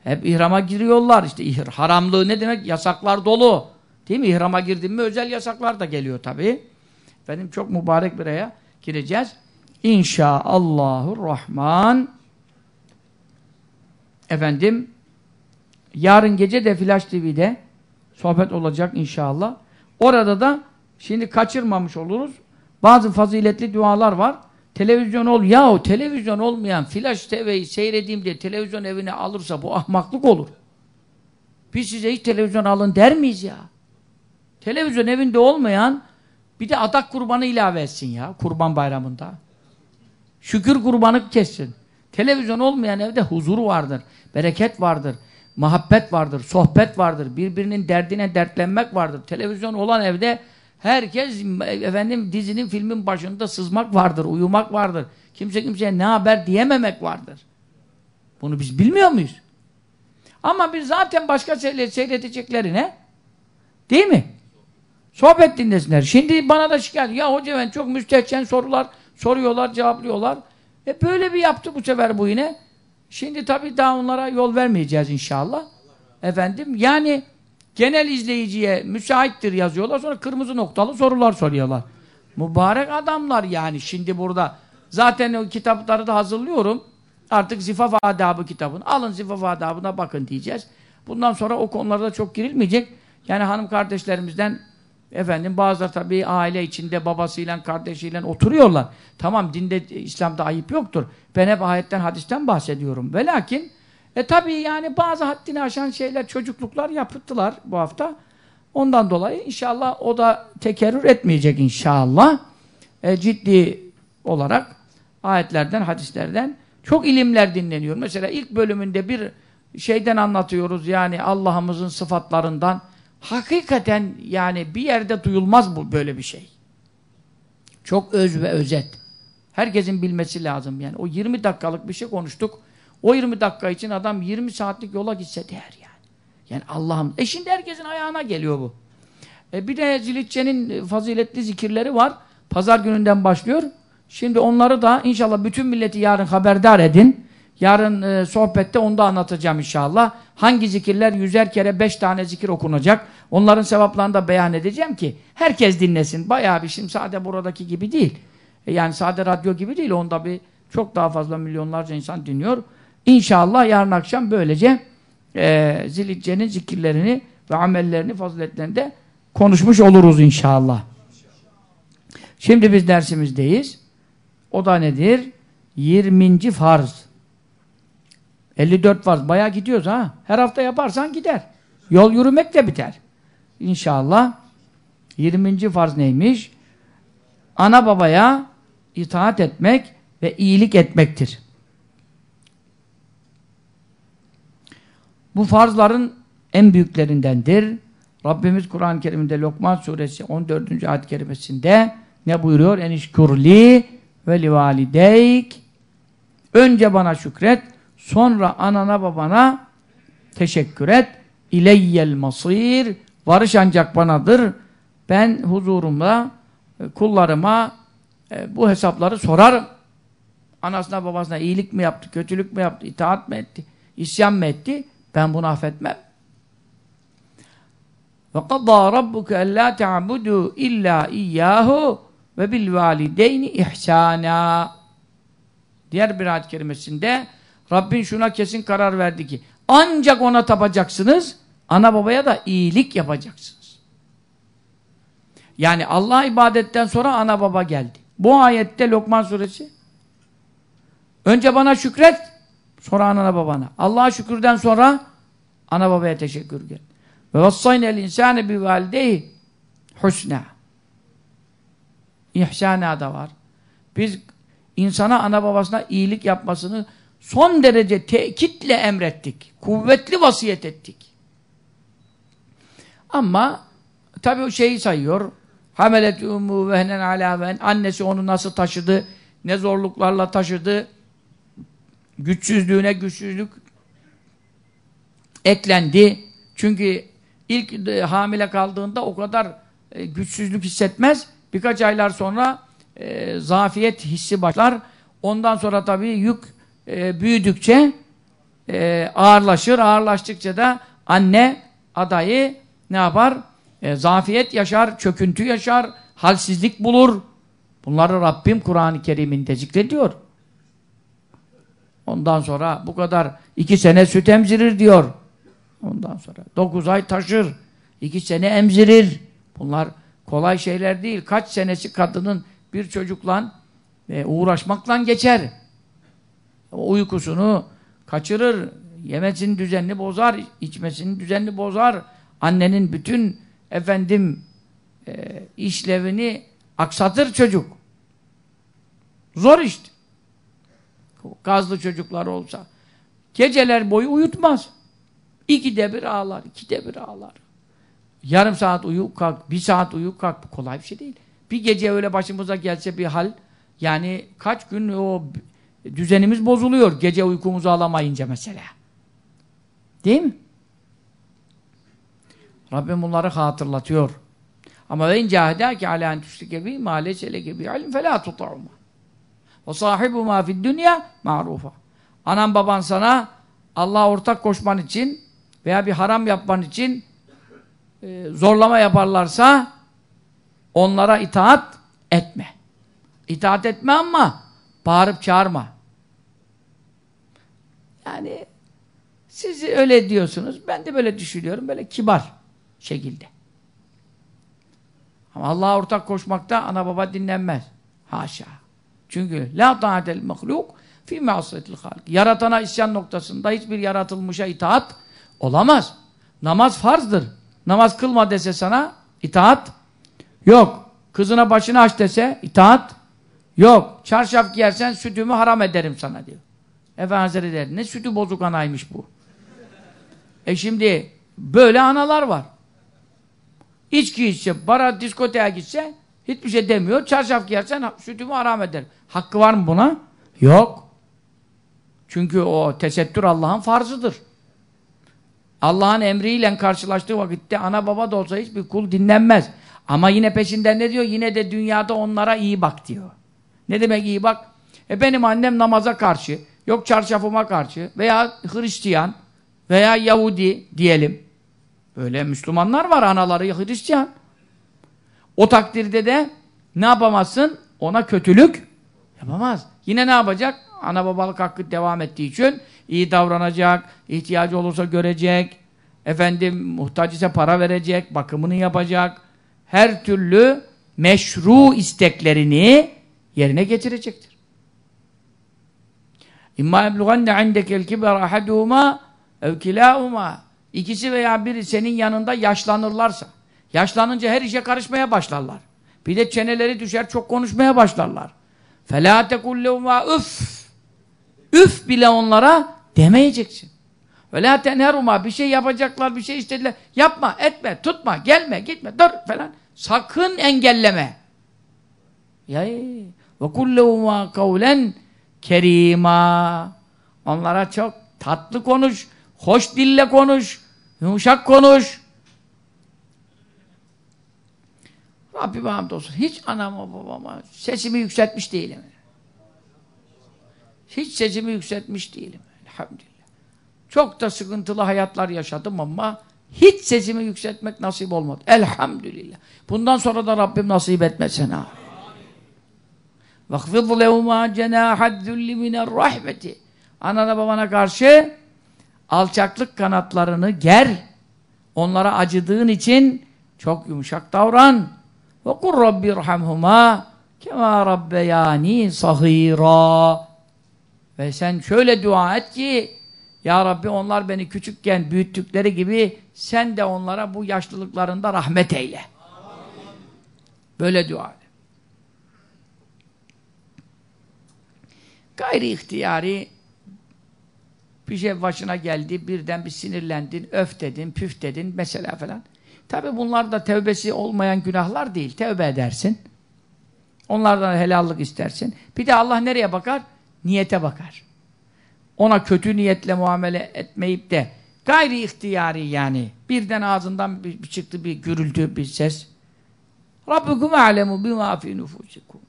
Speaker 1: Hep ihrama giriyorlar. İşte haramlığı ne demek? Yasaklar dolu. Değil mi? İhrama girdin mi özel yasaklar da geliyor tabii. Benim çok mübarek bir aya gireceğiz. İnşaallahurrahman efendim yarın gece de Flash TV'de sohbet olacak inşallah. Orada da şimdi kaçırmamış oluruz. Bazı faziletli dualar var. Televizyon ol. Yahu televizyon olmayan Flash TV'yi seyredeyim diye televizyon evine alırsa bu ahmaklık olur. Biz size hiç televizyon alın der miyiz ya? Televizyon evinde olmayan bir de adak kurbanı ilave etsin ya kurban bayramında. Şükür kurbanı kessin. Televizyon olmayan evde huzur vardır, bereket vardır, muhabbet vardır, sohbet vardır, birbirinin derdine dertlenmek vardır. Televizyon olan evde herkes efendim dizinin filmin başında sızmak vardır, uyumak vardır. Kimse kimseye ne haber diyememek vardır. Bunu biz bilmiyor muyuz? Ama biz zaten başka seyredeceklerine değil mi? Sohbet dinlesinler. Şimdi bana da şikayet. Ya hoca ben çok müstehcen sorular soruyorlar, cevaplıyorlar. E böyle bir yaptı bu sefer bu yine. Şimdi tabii daha onlara yol vermeyeceğiz inşallah. Efendim yani genel izleyiciye müsaittir yazıyorlar. Sonra kırmızı noktalı sorular soruyorlar. Mübarek adamlar yani şimdi burada. Zaten o kitapları da hazırlıyorum. Artık zifaf adabı kitabını. Alın zifaf adabına bakın diyeceğiz. Bundan sonra o konularda çok girilmeyecek. Yani hanım kardeşlerimizden Efendim bazıları tabii aile içinde babasıyla kardeşiyle oturuyorlar. Tamam dinde İslam'da ayıp yoktur. Ben hep ayetten hadisten bahsediyorum. Ve lakin e tabii yani bazı haddini aşan şeyler çocukluklar yapıttılar bu hafta. Ondan dolayı inşallah o da tekerrür etmeyecek inşallah. E, ciddi olarak ayetlerden, hadislerden çok ilimler dinleniyor. Mesela ilk bölümünde bir şeyden anlatıyoruz yani Allah'ımızın sıfatlarından hakikaten yani bir yerde duyulmaz bu böyle bir şey. Çok öz ve özet. Herkesin bilmesi lazım yani. O 20 dakikalık bir şey konuştuk. O 20 dakika için adam 20 saatlik yola gitse değer yani. Yani Allah'ım. E şimdi herkesin ayağına geliyor bu. E bir de Zilitçe'nin faziletli zikirleri var. Pazar gününden başlıyor. Şimdi onları da inşallah bütün milleti yarın haberdar edin. Yarın e, sohbette onu da anlatacağım inşallah. Hangi zikirler yüzer kere beş tane zikir okunacak. Onların sevaplarını da beyan edeceğim ki herkes dinlesin. Bayağı bir şimdi sade buradaki gibi değil. E, yani sade radyo gibi değil. Onda bir çok daha fazla milyonlarca insan dinliyor. İnşallah yarın akşam böylece e, Zilitce'nin zikirlerini ve amellerini, faziletlerini de konuşmuş oluruz inşallah. Şimdi biz dersimizdeyiz. O da nedir? 20. farz. 54 farz. Bayağı gidiyoruz ha. Her hafta yaparsan gider. Yol yürümek de biter. İnşallah. 20. farz neymiş? Ana babaya itaat etmek ve iyilik etmektir. Bu farzların en büyüklerindendir. Rabbimiz Kur'an-ı Kerim'de Lokman suresi 14. ayet-i kerimesinde ne buyuruyor? Enişkurli ve livalideyk Önce bana şükret Sonra anana babana teşekkür et. İleyyel masir. Varış ancak banadır. Ben huzurumda e, kullarıma e, bu hesapları sorarım. Anasına babasına iyilik mi yaptı, kötülük mü yaptı, itaat mı etti, isyan mı etti? Ben bunu affetmem. Ellâ te'abudu illâ iyyâhu ve bil valideyni ihsâna. Diğer bir ayet kerimesinde Rabbin şuna kesin karar verdi ki ancak ona tapacaksınız ana babaya da iyilik yapacaksınız. Yani Allah ibadetten sonra ana baba geldi. Bu ayette Lokman suresi önce bana şükret sonra anana babana. Allah'a şükürden sonra ana babaya teşekkür gel. Ve vassaynel insane bi valideyi husna. İhsana da var. Biz insana ana babasına iyilik yapmasını son derece tekitle emrettik. Kuvvetli vasiyet ettik. Ama tabi o şeyi sayıyor. Hamelet ummu vehnen ala ven. Annesi onu nasıl taşıdı, ne zorluklarla taşıdı. Güçsüzlüğüne güçsüzlük eklendi. Çünkü ilk e, hamile kaldığında o kadar e, güçsüzlük hissetmez. Birkaç aylar sonra e, zafiyet hissi başlar. Ondan sonra tabii yük e, büyüdükçe e, ağırlaşır. Ağırlaştıkça da anne adayı ne yapar? E, zafiyet yaşar, çöküntü yaşar, halsizlik bulur. Bunları Rabbim Kur'an-ı Kerim'inde zikrediyor. Ondan sonra bu kadar iki sene süt emzirir diyor. Ondan sonra dokuz ay taşır, iki sene emzirir. Bunlar kolay şeyler değil. Kaç senesi kadının bir çocukla e, uğraşmakla geçer. O uykusunu kaçırır, yemesinin düzenini bozar, içmesinin düzenini bozar. Annenin bütün efendim e, işlevini aksatır çocuk. Zor işte. Gazlı çocuklar olsa. Geceler boyu uyutmaz. İkide bir ağlar, ikide bir ağlar. Yarım saat uyu kalk, bir saat uyu kalk. Bu kolay bir şey değil. Bir gece öyle başımıza gelse bir hal, yani kaç gün o düzenimiz bozuluyor. Gece uykumuzu alamayınca mesela. Değil mi? Rabbim bunları hatırlatıyor. Ama ve incahedâki alâ en tüşrike bî mâ leyse leke bî ilm felâ tuta'humâ. Ve sâhibumâ fid dünya ma'rufa. Anan baban sana Allah'a ortak koşman için veya bir haram yapman için e, zorlama yaparlarsa onlara itaat etme. İtaat etme ama bağırıp çağırma. Yani siz öyle diyorsunuz. Ben de böyle düşünüyorum. Böyle kibar şekilde. Ama Allah'a ortak koşmakta ana baba dinlenmez. Haşa. Çünkü la ta'atel mahluk fi ma'asiyetil halk. Yaratana isyan noktasında hiçbir yaratılmışa itaat olamaz. Namaz farzdır. Namaz kılma dese sana itaat yok. Kızına başını aç dese itaat yok. Çarşaf giyersen sütümü haram ederim sana diyor. Efendimiz Hazretleri ne sütü bozuk anaymış bu. E şimdi böyle analar var. İçki içse, bara, diskoteye gitse hiçbir şey demiyor. Çarşaf giyersen sütümü haram eder. Hakkı var mı buna? Yok. Çünkü o tesettür Allah'ın farzıdır. Allah'ın emriyle karşılaştığı vakitte ana baba da olsa hiçbir kul dinlenmez. Ama yine peşinden ne diyor? Yine de dünyada onlara iyi bak diyor. Ne demek iyi bak? E benim annem namaza karşı, yok çarşafıma karşı veya Hristiyan veya Yahudi diyelim. Böyle Müslümanlar var anaları Hristiyan. O takdirde de ne yapamazsın? Ona kötülük yapamaz. Yine ne yapacak? Ana babalık hakkı devam ettiği için iyi davranacak, ihtiyacı olursa görecek, efendim muhtaç ise para verecek, bakımını yapacak. Her türlü meşru isteklerini yerine getirecektir. İmma ebluganne indekel kiber ahaduhuma ev kilahuma İkisi veya biri senin yanında yaşlanırlarsa, yaşlanınca her işe karışmaya başlarlar. Bir de çeneleri düşer, çok konuşmaya başlarlar. فَلَا تَكُلَّهُمَا üf Üf bile onlara demeyeceksin. وَلَا تَنْهَرُمَا Bir şey yapacaklar, bir şey istediler. Yapma, etme, tutma, gelme, gitme, dur falan. Sakın engelleme. Ya وَكُلَّهُمَا قَوْلًا kerima. Onlara çok tatlı konuş, hoş dille konuş, yumuşak konuş. Rabbime hamdolsun. Hiç anama babama sesimi yükseltmiş değilim. Hiç sesimi yükseltmiş değilim. Elhamdülillah. Çok da sıkıntılı hayatlar yaşadım ama hiç sesimi yükseltmek nasip olmadı. Elhamdülillah. Bundan sonra da Rabbim nasip etmesin ha. وَخْفِضْ لَهُمَا جَنَاحَ الذُّلِّ مِنَ الرَّحْمَةِ Anana babana karşı alçaklık kanatlarını ger. Onlara acıdığın için çok yumuşak davran. Ve kur rabbirhamhuma kema rabbeyani sahira. Ve sen şöyle dua et ki Ya Rabbi onlar beni küçükken büyüttükleri gibi sen de onlara bu yaşlılıklarında rahmet eyle. Böyle dua et. Gayri ihtiyari bir şey başına geldi, birden bir sinirlendin, öf dedin, püf dedin mesela falan. Tabi bunlar da tevbesi olmayan günahlar değil. Tevbe edersin. Onlardan helallik istersin. Bir de Allah nereye bakar? Niyete bakar. Ona kötü niyetle muamele etmeyip de gayri ihtiyari yani birden ağzından bir, bir çıktı bir gürültü, bir ses. Rabbukum alemu bima fi nufusikum.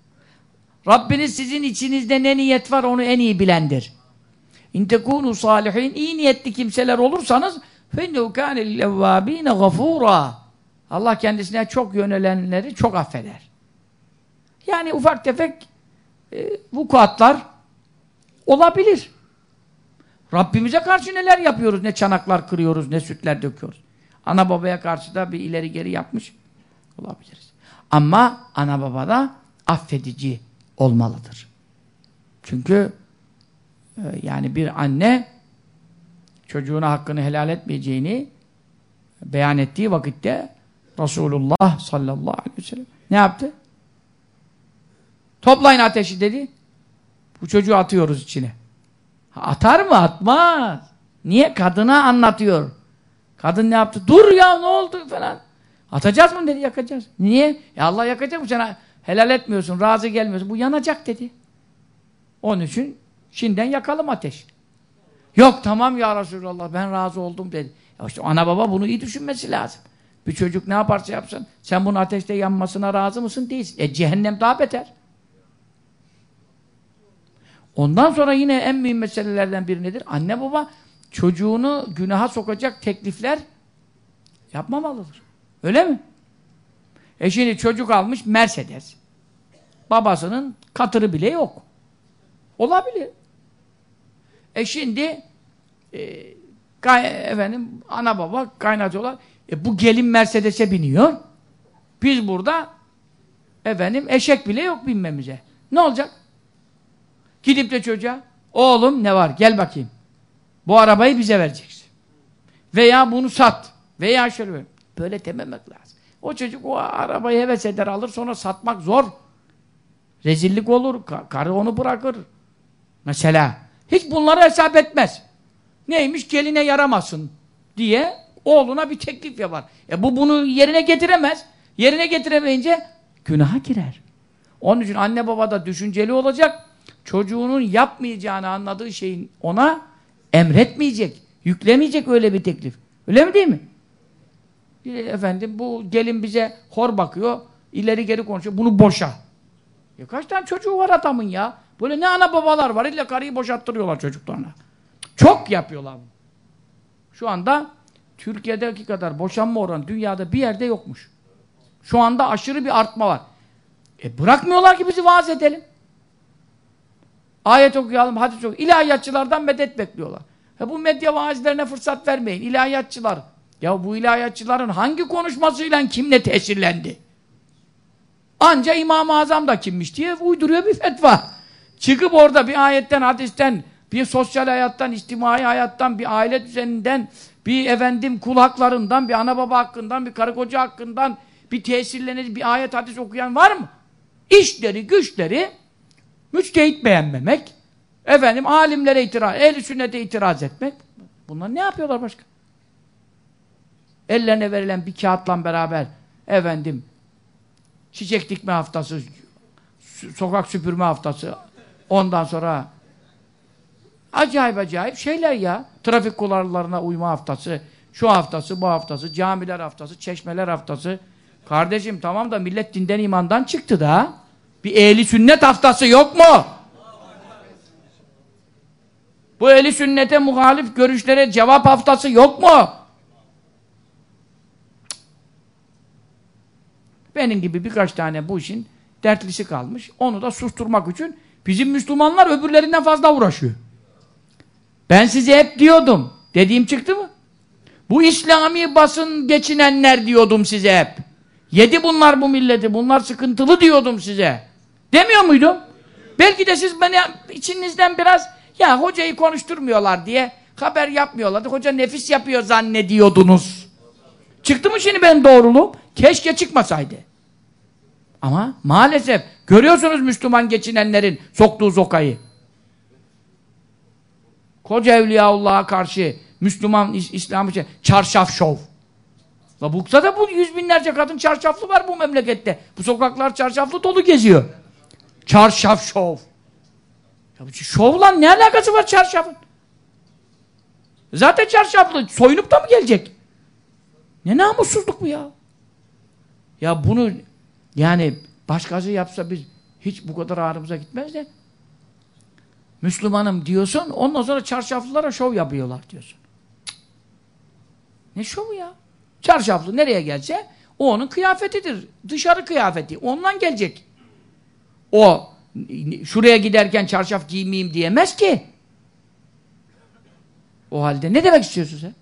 Speaker 1: Rabbiniz sizin içinizde ne niyet var onu en iyi bilendir. İn tekunu salihin iyi niyetli kimseler olursanız فَاِنَّهُ كَانَ لِلْاَوَّاب۪ينَ غَفُورًا Allah kendisine çok yönelenleri çok affeder. Yani ufak tefek e, vukuatlar olabilir. Rabbimize karşı neler yapıyoruz? Ne çanaklar kırıyoruz, ne sütler döküyoruz. Ana babaya karşı da bir ileri geri yapmış olabiliriz. Ama ana baba da affedici olmalıdır. Çünkü e, yani bir anne çocuğuna hakkını helal etmeyeceğini beyan ettiği vakitte Resulullah sallallahu aleyhi ve sellem ne yaptı? Toplayın ateşi dedi. Bu çocuğu atıyoruz içine. Atar mı? Atmaz. Niye? Kadına anlatıyor. Kadın ne yaptı? Dur ya ne oldu falan. Atacağız mı dedi yakacağız. Niye? Ya Allah yakacak mı sana? Helal etmiyorsun, razı gelmiyorsun. Bu yanacak dedi. Onun için şimdiden yakalım ateş. Yok tamam ya Resulallah ben razı oldum dedi. Ya işte ana baba bunu iyi düşünmesi lazım. Bir çocuk ne yaparsa yapsın sen bunun ateşte yanmasına razı mısın? Değilsin. E cehennem daha beter. Ondan sonra yine en mühim meselelerden biri nedir? Anne baba çocuğunu günaha sokacak teklifler yapmamalıdır. Öyle mi? E şimdi çocuk almış Mercedes. Babasının katırı bile yok. Olabilir. E şimdi e, efendim ana baba kaynatıyorlar. E bu gelin Mercedes'e biniyor. Biz burada efendim eşek bile yok binmemize. Ne olacak? Gidip de çocuğa oğlum ne var gel bakayım. Bu arabayı bize vereceksin. Veya bunu sat. Veya şöyle böyle dememek lazım. O çocuk o arabayı heves eder alır sonra satmak zor. Rezillik olur. Karı onu bırakır. Mesela. Hiç bunları hesap etmez. Neymiş geline yaramasın diye oğluna bir teklif yapar. E bu bunu yerine getiremez. Yerine getiremeyince günaha girer. Onun için anne baba da düşünceli olacak. Çocuğunun yapmayacağını anladığı şeyin ona emretmeyecek. Yüklemeyecek öyle bir teklif. Öyle mi değil mi? Efendim bu gelin bize hor bakıyor. ileri geri konuşuyor. Bunu boşa. Ya kaç tane çocuğu var adamın ya? Böyle ne ana babalar var. İlle karıyı boşalttırıyorlar çocuklarına. Çok yapıyorlar. Şu anda Türkiye'deki kadar boşanma oranı dünyada bir yerde yokmuş. Şu anda aşırı bir artma var. E bırakmıyorlar ki bizi vaaz edelim. Ayet okuyalım, hadis okuyalım. İlahiyatçılardan medet bekliyorlar. E bu medya vaazlerine fırsat vermeyin. İlahiyatçılar. Ya bu ilahiyatçıların hangi konuşmasıyla kimle tesirlendi? Anca İmam-ı Azam da kimmiş diye uyduruyor bir fetva. Çıkıp orada bir ayetten, hadisten, bir sosyal hayattan, içtimai hayattan, bir aile düzeninden, bir efendim kul haklarından, bir ana baba hakkından, bir karı koca hakkından, bir tesirlenici, bir ayet hadis okuyan var mı? İşleri, güçleri müçtehit beğenmemek, efendim alimlere itiraz, ehli sünnete itiraz etmek. Bunlar ne yapıyorlar başka? Ellerine verilen bir kağıtla beraber efendim çiçek dikme haftası, sokak süpürme haftası, ondan sonra acayip acayip şeyler ya. Trafik kurallarına uyma haftası, şu haftası, bu haftası, camiler haftası, çeşmeler haftası. Kardeşim tamam da millet dinden imandan çıktı da. Bir ehli sünnet haftası yok mu? Bu ehli sünnete muhalif görüşlere cevap haftası yok mu? Benim gibi birkaç tane bu işin dertlisi kalmış. Onu da susturmak için bizim Müslümanlar öbürlerinden fazla uğraşıyor. Ben size hep diyordum. Dediğim çıktı mı? Bu İslami basın geçinenler diyordum size hep. Yedi bunlar bu milleti. Bunlar sıkıntılı diyordum size. Demiyor muydum? Belki de siz beni içinizden biraz ya hocayı konuşturmuyorlar diye haber yapmıyorlardı. Hoca nefis yapıyor zannediyordunuz. Çıktı mı şimdi benim doğruluğum? Keşke çıkmasaydı. Ama maalesef görüyorsunuz Müslüman geçinenlerin soktuğu zokayı. Koca Evliyaullah'a karşı Müslüman İslam için çarşaf şov. La bukta da bu yüz binlerce kadın çarşaflı var bu memlekette. Bu sokaklar çarşaflı dolu geziyor. Çarşaf şov. Ya bu şovla ne alakası var çarşafın? Zaten çarşaflı. Soyunup da mı gelecek? Ne namussuzluk bu ya? Ya bunu yani başkası yapsa biz hiç bu kadar ağrımıza gitmez de Müslümanım diyorsun ondan sonra çarşaflılara şov yapıyorlar diyorsun. Ne şovu ya? Çarşaflı nereye gelse o onun kıyafetidir. Dışarı kıyafeti. Ondan gelecek. O şuraya giderken çarşaf giymeyeyim diyemez ki. O halde ne demek istiyorsun sen?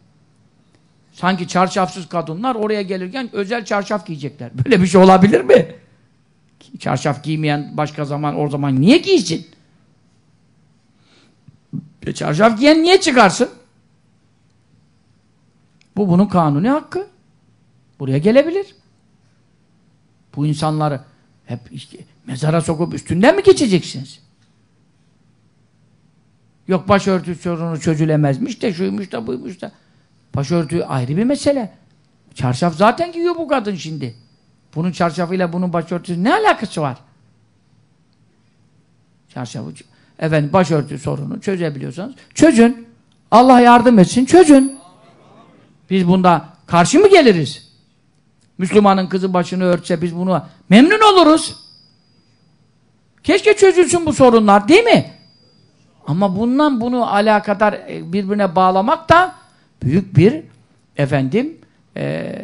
Speaker 1: Sanki çarşafsız kadınlar oraya gelirken özel çarşaf giyecekler. Böyle bir şey olabilir mi? Çarşaf giymeyen başka zaman o zaman niye giysin? E çarşaf giyen niye çıkarsın? Bu bunun kanuni hakkı. Buraya gelebilir. Bu insanları hep işte mezara sokup üstünden mi geçeceksiniz? Yok başörtü sorunu çözülemezmiş de şuymuş da buymuş da. Başörtü ayrı bir mesele. Çarşaf zaten giyiyor bu kadın şimdi. Bunun çarşafıyla bunun başörtüsü ne alakası var? Çarşafı efendim başörtü sorunu çözebiliyorsanız çözün. Allah yardım etsin çözün. Biz bunda karşı mı geliriz? Müslümanın kızı başını örtse biz bunu memnun oluruz. Keşke çözülsün bu sorunlar değil mi? Ama bundan bunu alakadar e, birbirine bağlamak da büyük bir efendim e,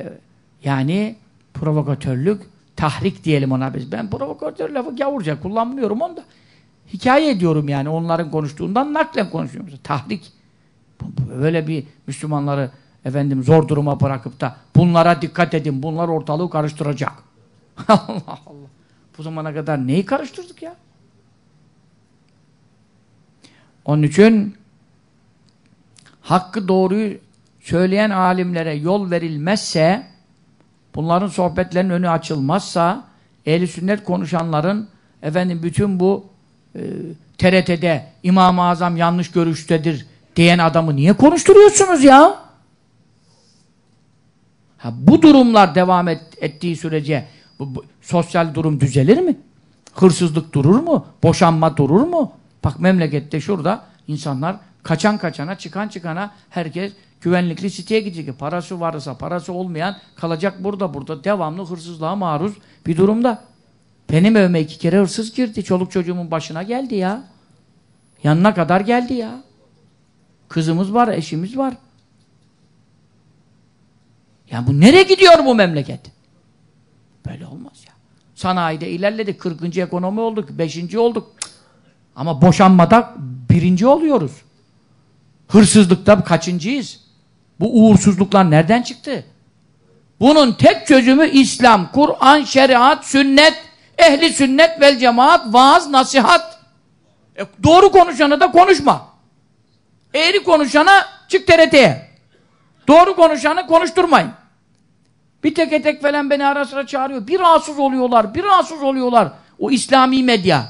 Speaker 1: yani provokatörlük, tahrik diyelim ona biz. Ben provokatör lafı gavurca kullanmıyorum onu da. Hikaye ediyorum yani onların konuştuğundan naklen konuşuyorum. Tahrik. Böyle bir Müslümanları efendim zor duruma bırakıp da bunlara dikkat edin, bunlar ortalığı karıştıracak. Allah Allah. Bu zamana kadar neyi karıştırdık ya? Onun için hakkı doğruyu söyleyen alimlere yol verilmezse bunların sohbetlerinin önü açılmazsa ehli sünnet konuşanların efendim bütün bu e, TRT'de İmam-ı Azam yanlış görüştedir diyen adamı niye konuşturuyorsunuz ya? Ha, bu durumlar devam et, ettiği sürece bu, bu, sosyal durum düzelir mi? Hırsızlık durur mu? Boşanma durur mu? Bak memlekette şurada insanlar kaçan kaçana, çıkan çıkana herkes güvenlikli siteye gidecek. Parası varsa, parası olmayan kalacak burada burada. Devamlı hırsızlığa maruz bir durumda. Benim evime iki kere hırsız girdi. Çoluk çocuğumun başına geldi ya. Yanına kadar geldi ya. Kızımız var, eşimiz var. Yani bu nereye gidiyor bu memleket? Böyle olmaz ya. Sanayide ilerledik. 40. ekonomi olduk. 5. olduk. Ama boşanmada birinci oluyoruz. Hırsızlıkta kaçıncıyız? Bu uğursuzluklar nereden çıktı? Bunun tek çözümü İslam, Kur'an, şeriat, sünnet, ehli sünnet vel cemaat, vaaz, nasihat. E, doğru konuşana da konuşma. Eğri konuşana çık TRT'ye. Doğru konuşanı konuşturmayın. Bir tek etek falan beni ara sıra çağırıyor. Bir rahatsız oluyorlar, bir rahatsız oluyorlar. O İslami medya.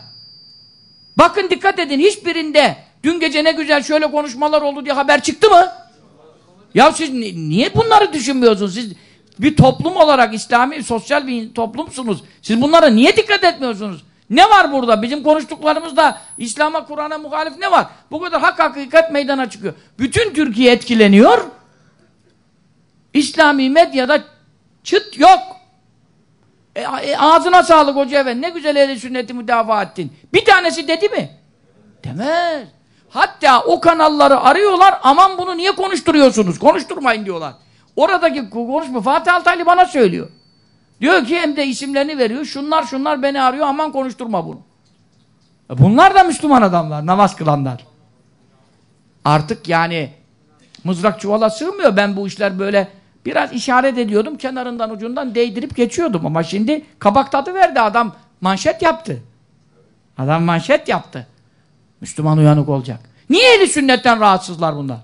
Speaker 1: Bakın dikkat edin hiçbirinde dün gece ne güzel şöyle konuşmalar oldu diye haber çıktı mı? Ya siz niye bunları düşünmüyorsunuz? Siz bir toplum olarak İslami, sosyal bir toplumsunuz. Siz bunlara niye dikkat etmiyorsunuz? Ne var burada? Bizim konuştuklarımızda İslam'a, Kur'an'a muhalif ne var? Bu kadar hak hakikat meydana çıkıyor. Bütün Türkiye etkileniyor. İslami medyada çıt yok. E, e, ağzına sağlık hoca efendi. Ne güzel ehli sünneti müdafaa ettin. Bir tanesi dedi mi? Demez. Hatta o kanalları arıyorlar. Aman bunu niye konuşturuyorsunuz? Konuşturmayın diyorlar. Oradaki konuşma Fatih Altaylı bana söylüyor. Diyor ki hem de isimlerini veriyor. Şunlar şunlar beni arıyor. Aman konuşturma bunu. E bunlar da Müslüman adamlar. Namaz kılanlar. Artık yani Mızrak çuvala sığmıyor. Ben bu işler böyle biraz işaret ediyordum. Kenarından ucundan değdirip geçiyordum. Ama şimdi kabak tadı verdi. Adam manşet yaptı. Adam manşet yaptı. Müslüman uyanık olacak. Niye ehli sünnetten rahatsızlar bunlar?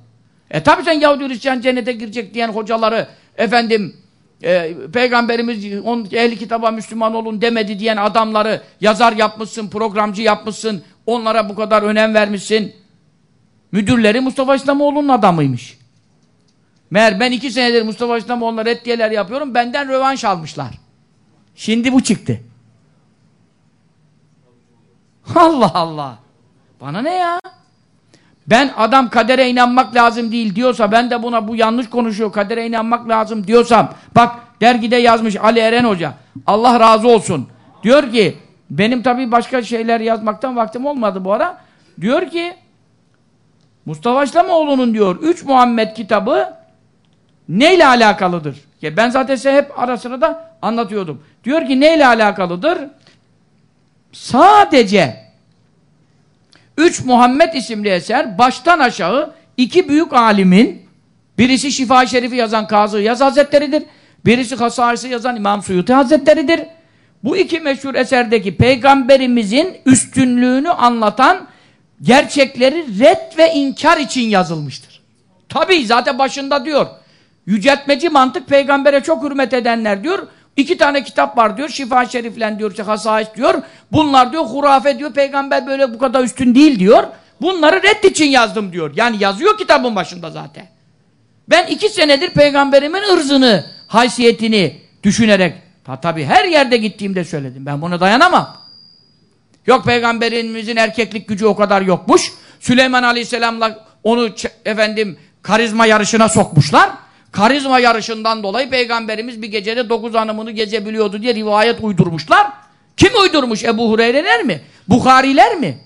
Speaker 1: E tabi sen Yahudi Hristiyan cennete girecek diyen hocaları efendim e, Peygamberimiz on, ehli kitaba Müslüman olun demedi diyen adamları yazar yapmışsın, programcı yapmışsın, onlara bu kadar önem vermişsin. Müdürleri Mustafa İslamoğlu'nun adamıymış. Meğer ben iki senedir Mustafa İslamoğlu'na reddiyeler yapıyorum, benden rövanş almışlar. Şimdi bu çıktı. Allah Allah. Bana ne ya? Ben adam kadere inanmak lazım değil diyorsa, ben de buna bu yanlış konuşuyor, kadere inanmak lazım diyorsam, bak dergide yazmış Ali Eren Hoca, Allah razı olsun. Diyor ki, benim tabii başka şeyler yazmaktan vaktim olmadı bu ara. Diyor ki, Mustafa İslamoğlu'nun diyor, Üç Muhammed kitabı neyle alakalıdır? Ya ben zaten size hep ara sıra da anlatıyordum. Diyor ki neyle alakalıdır? Sadece Üç Muhammed isimli eser baştan aşağı iki büyük alimin birisi Şifa-i Şerif'i yazan Kazı Yaz Hazretleri'dir. Birisi Hasaisi yazan İmam Suyuti Hazretleri'dir. Bu iki meşhur eserdeki peygamberimizin üstünlüğünü anlatan gerçekleri red ve inkar için yazılmıştır. Tabi zaten başında diyor. Yüceltmeci mantık peygambere çok hürmet edenler diyor. İki tane kitap var diyor. Şifa Şeriflen diyor, işte Hasais diyor. Bunlar diyor hurafe diyor. Peygamber böyle bu kadar üstün değil diyor. Bunları red için yazdım diyor. Yani yazıyor kitabın başında zaten. Ben iki senedir peygamberimin ırzını, haysiyetini düşünerek ta tabi her yerde gittiğimde söyledim. Ben buna dayanamam. Yok peygamberimizin erkeklik gücü o kadar yokmuş. Süleyman Aleyhisselam'la onu efendim karizma yarışına sokmuşlar. Karizma yarışından dolayı peygamberimiz bir gecede dokuz hanımını gezebiliyordu diye rivayet uydurmuşlar. Kim uydurmuş? Ebu Hureyre'ler mi? Bukhariler mi?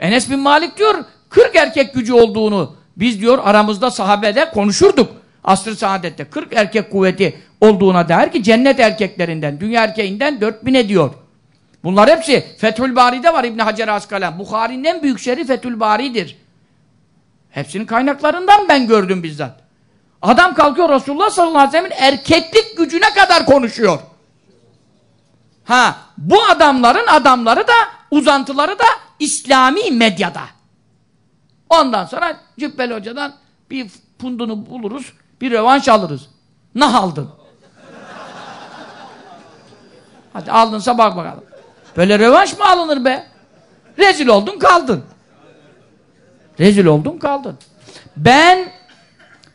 Speaker 1: Enes bin Malik diyor 40 erkek gücü olduğunu biz diyor aramızda sahabede konuşurduk. Asr-ı saadette 40 erkek kuvveti olduğuna dair ki cennet erkeklerinden, dünya erkeğinden 4000 ediyor. Bunlar hepsi Fethül Bari'de var İbn Hacer Askalem. Bukhari'nin en büyük şerri Fethül Bari'dir. Hepsinin kaynaklarından ben gördüm bizzat. Adam kalkıyor Resulullah sallallahu aleyhi ve sellem'in erkeklik gücüne kadar konuşuyor. Ha, bu adamların adamları da uzantıları da İslami medyada. Ondan sonra Cübbeli Hoca'dan bir pundunu buluruz, bir revanş alırız. Nah aldın. Hadi aldınsa bak bakalım. Böyle revanş mı alınır be? Rezil oldun kaldın. Rezil oldun kaldın. Ben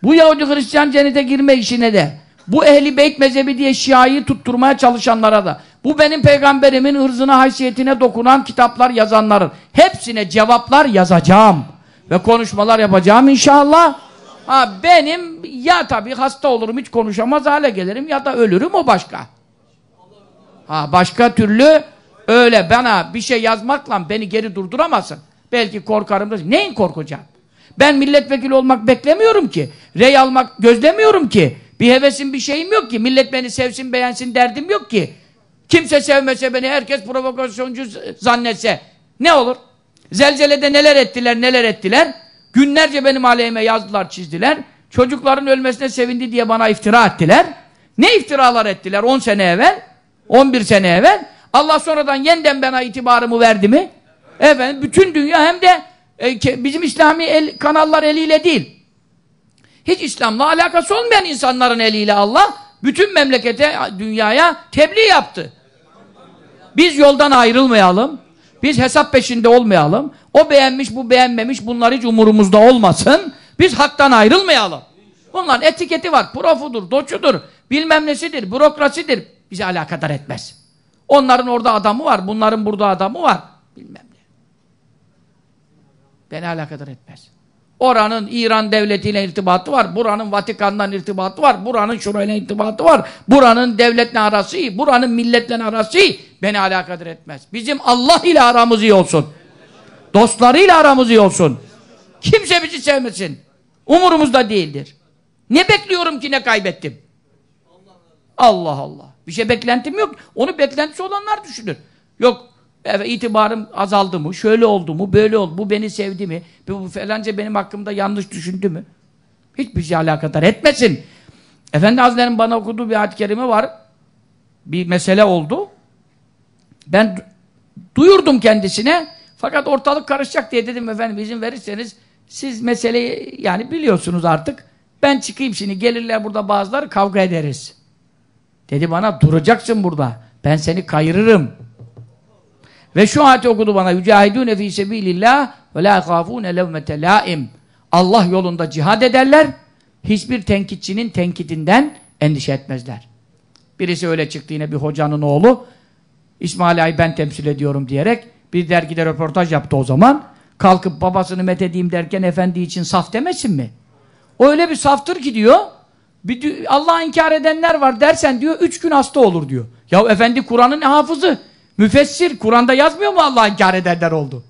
Speaker 1: bu Yahudi Hristiyan cennete girme işine de bu ehli beyt mezhebi diye şiayı tutturmaya çalışanlara da bu benim peygamberimin ırzına haysiyetine dokunan kitaplar yazanların hepsine cevaplar yazacağım ve konuşmalar yapacağım inşallah. Ha benim ya tabii hasta olurum hiç konuşamaz hale gelirim ya da ölürüm o başka. Ha başka türlü öyle bana bir şey yazmakla beni geri durduramazsın. Belki korkarım da. Neyin korkacağım? Ben milletvekili olmak beklemiyorum ki. Rey almak gözlemiyorum ki. Bir hevesim bir şeyim yok ki. Millet beni sevsin beğensin derdim yok ki. Kimse sevmese beni herkes provokasyoncu zannetse ne olur? Zelzelede neler ettiler neler ettiler. Günlerce benim aleyhime yazdılar çizdiler. Çocukların ölmesine sevindi diye bana iftira ettiler. Ne iftiralar ettiler 10 sene evvel? 11 sene evvel. Allah sonradan yeniden bana itibarımı verdi mi? Efendim bütün dünya hem de e, bizim İslami el, kanallar eliyle değil. Hiç İslam'la alakası olmayan insanların eliyle Allah bütün memlekete, dünyaya tebliğ yaptı. Biz yoldan ayrılmayalım. Biz hesap peşinde olmayalım. O beğenmiş, bu beğenmemiş. Bunlar hiç umurumuzda olmasın. Biz haktan ayrılmayalım. Bunların etiketi var. Profudur, doçudur, bilmem nesidir, bürokrasidir. Bizi alakadar etmez. Onların orada adamı var, bunların burada adamı var. Bilmem. Beni alakadar etmez. Oranın İran devletiyle irtibatı var, buranın Vatikan'dan irtibatı var, buranın şurayla irtibatı var, buranın devletle arası iyi, buranın milletle arası iyi. Beni alakadar etmez. Bizim Allah ile aramız iyi olsun. Dostlarıyla aramız iyi olsun. Kimse bizi sevmesin. Umurumuzda değildir. Ne bekliyorum ki ne kaybettim? Allah Allah. Bir şey beklentim yok. Onu beklentisi olanlar düşünür. Yok evet, itibarım azaldı mı? Şöyle oldu mu? Böyle oldu. Bu beni sevdi mi? Bu falanca benim hakkımda yanlış düşündü mü? Hiçbir şey alakadar etmesin. Efendi Hazretleri'nin bana okuduğu bir ayet-i kerime var. Bir mesele oldu. Ben duyurdum kendisine. Fakat ortalık karışacak diye dedim efendim izin verirseniz siz meseleyi yani biliyorsunuz artık. Ben çıkayım şimdi gelirler burada bazıları kavga ederiz. Dedi bana duracaksın burada. Ben seni kayırırım. Ve şu ayeti okudu bana. Yücahidûne fî sebîlillâh ve lâ khâfûne levmete lâim. Allah yolunda cihad ederler. Hiçbir tenkitçinin tenkitinden endişe etmezler. Birisi öyle çıktı yine bir hocanın oğlu. İsmail Ağa'yı ben temsil ediyorum diyerek bir dergide röportaj yaptı o zaman. Kalkıp babasını methedeyim derken efendi için saf demesin mi? O öyle bir saftır ki diyor. Bir inkar edenler var dersen diyor üç gün hasta olur diyor. Ya efendi Kur'an'ın hafızı. Müfessir. Kur'an'da yazmıyor mu Allah'ı inkar edenler oldu?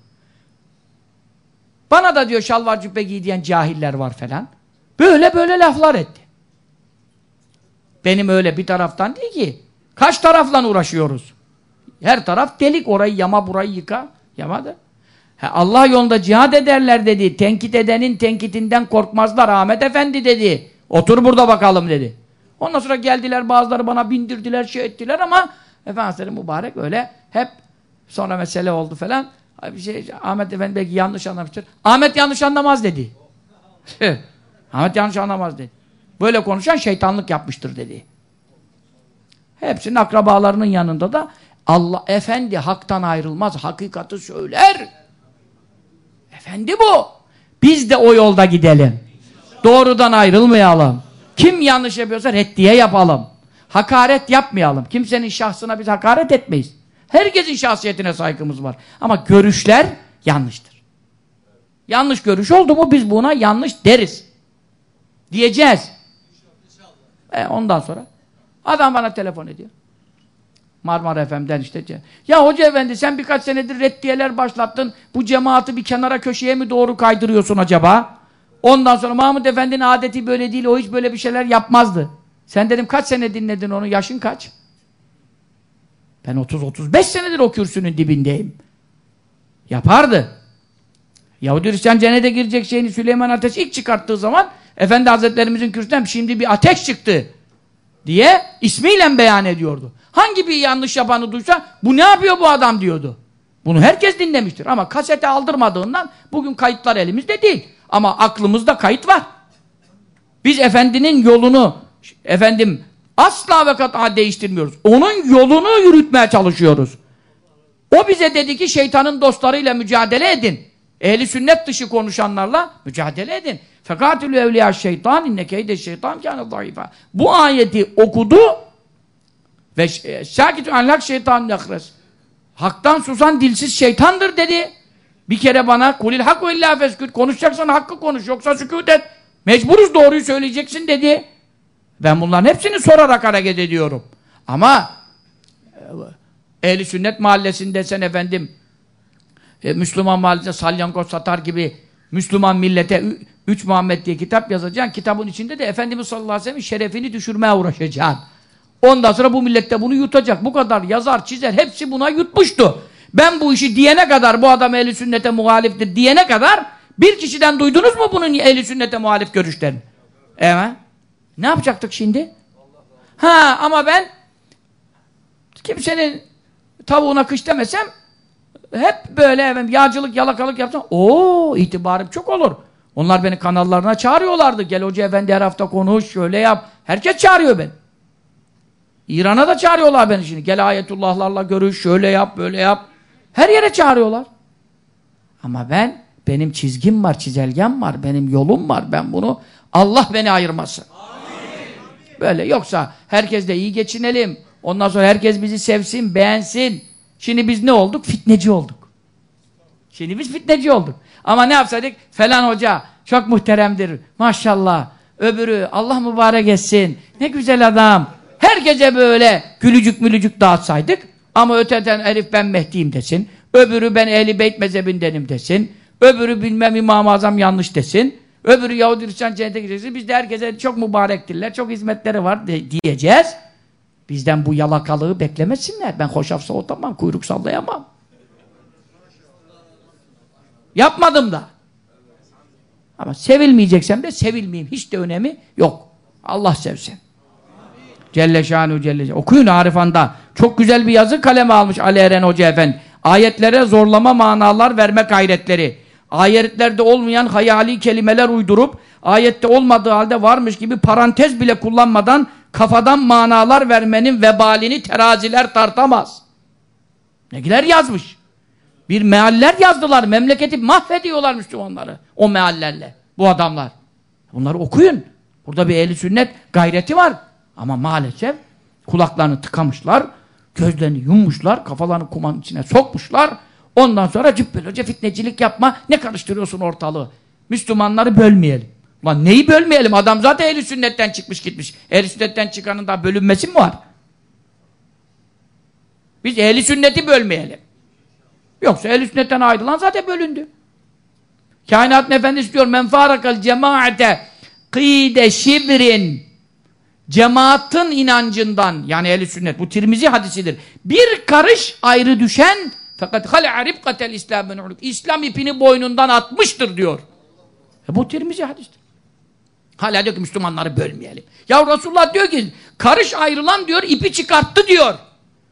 Speaker 1: Bana da diyor şalvar cübbe giy diyen cahiller var falan. Böyle böyle laflar etti. Benim öyle bir taraftan değil ki. Kaç tarafla uğraşıyoruz? Her taraf delik. Orayı yama burayı yıka. Yamadı. He, Allah yolunda cihad ederler dedi. Tenkit edenin tenkitinden korkmazlar. Ahmet Efendi dedi. Otur burada bakalım dedi. Ondan sonra geldiler bazıları bana bindirdiler şey ettiler ama Efendimiz mübarek öyle hep sonra mesele oldu falan. Bir şey, Ahmet Efendi belki yanlış anlamıştır. Ahmet yanlış anlamaz dedi. Ahmet yanlış anlamaz dedi. Böyle konuşan şeytanlık yapmıştır dedi. Hepsinin akrabalarının yanında da Allah Efendi haktan ayrılmaz. Hakikati söyler. Efendi bu. Biz de o yolda gidelim. Doğrudan ayrılmayalım. Kim yanlış yapıyorsa reddiye yapalım. Hakaret yapmayalım. Kimsenin şahsına biz hakaret etmeyiz. Herkesin şahsiyetine saygımız var. Ama görüşler yanlıştır. Yanlış görüş oldu mu biz buna yanlış deriz. Diyeceğiz. E ondan sonra adam bana telefon ediyor. Marmara FM'den işte. Ya hoca efendi sen birkaç senedir reddiyeler başlattın. Bu cemaati bir kenara köşeye mi doğru kaydırıyorsun acaba? Ondan sonra Mahmud Efendi'nin adeti böyle değil. O hiç böyle bir şeyler yapmazdı. Sen dedim kaç sene dinledin onu? Yaşın kaç? Ben 30-35 senedir o kürsünün dibindeyim. Yapardı. Yahudi Hristiyan cennete girecek şeyini Süleyman Ateş ilk çıkarttığı zaman Efendi Hazretlerimizin kürsüsünden şimdi bir ateş çıktı diye ismiyle beyan ediyordu. Hangi bir yanlış yapanı duysa bu ne yapıyor bu adam diyordu. Bunu herkes dinlemiştir ama kasete aldırmadığından bugün kayıtlar elimizde değil. Ama aklımızda kayıt var. Biz efendinin yolunu efendim asla ve kat'a değiştirmiyoruz. Onun yolunu yürütmeye çalışıyoruz. O bize dedi ki şeytanın dostlarıyla mücadele edin. Ehli sünnet dışı konuşanlarla mücadele edin. Fekatülü evliya şeytan inne keyde şeytan kâne zayıfa. Bu ayeti okudu ve şakitü anlak şeytan nekres. Haktan susan dilsiz şeytandır dedi. Bir kere bana kulil hak illa fesküt konuşacaksan hakkı konuş yoksa sükut et. Mecburuz doğruyu söyleyeceksin dedi. Ben bunların hepsini sorarak hareket ediyorum. Ama e, ehli sünnet mahallesinde sen efendim e, Müslüman mahallesinde salyangoz satar gibi Müslüman millete Üç Muhammed diye kitap yazacaksın. Kitabın içinde de Efendimiz sallallahu aleyhi ve sellem şerefini düşürmeye uğraşacaksın. Ondan sonra bu millette bunu yutacak. Bu kadar yazar, çizer hepsi buna yutmuştu. Ben bu işi diyene kadar bu adam ehli sünnete muhaliftir diyene kadar bir kişiden duydunuz mu bunun ehli sünnete muhalif görüşlerini? Evet. Ne yapacaktık şimdi? Ha ama ben kimsenin tavuğuna kış demesem hep böyle efendim, yağcılık, yalakalık yapsam o itibarım çok olur. Onlar beni kanallarına çağırıyorlardı. Gel hoca efendi her hafta konuş, şöyle yap. Herkes çağırıyor beni. İran'a da çağırıyorlar beni şimdi. Gel ayetullahlarla görüş, şöyle yap, böyle yap. Her yere çağırıyorlar. Ama ben, benim çizgim var, çizelgem var, benim yolum var. Ben bunu, Allah beni ayırmasın. Amin. Böyle yoksa herkesle iyi geçinelim. Ondan sonra herkes bizi sevsin, beğensin. Şimdi biz ne olduk? Fitneci olduk. Şimdi biz fitneci olduk. Ama ne yapsaydık? Falan hoca çok muhteremdir. Maşallah. Öbürü Allah mübarek etsin. Ne güzel adam. Her gece böyle gülücük mülücük dağıtsaydık. Ama öteden Elif ben Mehdi'yim desin. Öbürü ben Ehli Beyt mezhebindenim desin. Öbürü bilmem İmam-ı Azam yanlış desin. Öbürü Yahudi Hristiyan cennete gideceksin. Biz de herkese çok mübarektirler. Çok hizmetleri var de, diyeceğiz. Bizden bu yalakalığı beklemesinler. Ben hoşaf soğutamam, kuyruk sallayamam. Yapmadım da. Ama sevilmeyeceksem de sevilmeyeyim. Hiç de önemi yok. Allah sevsin. Celle şanu celle. Okuyun Arifan'da. Çok güzel bir yazı kaleme almış Ali Eren Hoca Efendi. Ayetlere zorlama manalar verme gayretleri. Ayetlerde olmayan hayali kelimeler uydurup ayette olmadığı halde varmış gibi parantez bile kullanmadan kafadan manalar vermenin vebalini teraziler tartamaz. Negiler yazmış. Bir mealler yazdılar. Memleketi mahvediyorlar Müslümanları. O meallerle. Bu adamlar. Bunları okuyun. Burada bir ehli sünnet gayreti var. Ama maalesef kulaklarını tıkamışlar. Gözlerini yummuşlar. Kafalarını kumanın içine sokmuşlar. Ondan sonra Cübbel Hoca fitnecilik yapma. Ne karıştırıyorsun ortalığı? Müslümanları bölmeyelim. Lan neyi bölmeyelim? Adam zaten ehli sünnetten çıkmış gitmiş. Ehli sünnetten çıkanın da bölünmesi mi var? Biz ehli sünneti bölmeyelim. Yoksa ehl sünnetten ayrılan zaten bölündü. Kainatın efendisi diyor men farakal cemaate kıyde şibrin cemaatin inancından yani ehl sünnet bu Tirmizi hadisidir. Bir karış ayrı düşen fakat hale ribkatel İslam'ın İslam ipini boynundan atmıştır diyor. E bu Tirmizi hadistir. Hala diyor ki Müslümanları bölmeyelim. Ya Resulullah diyor ki karış ayrılan diyor ipi çıkarttı diyor.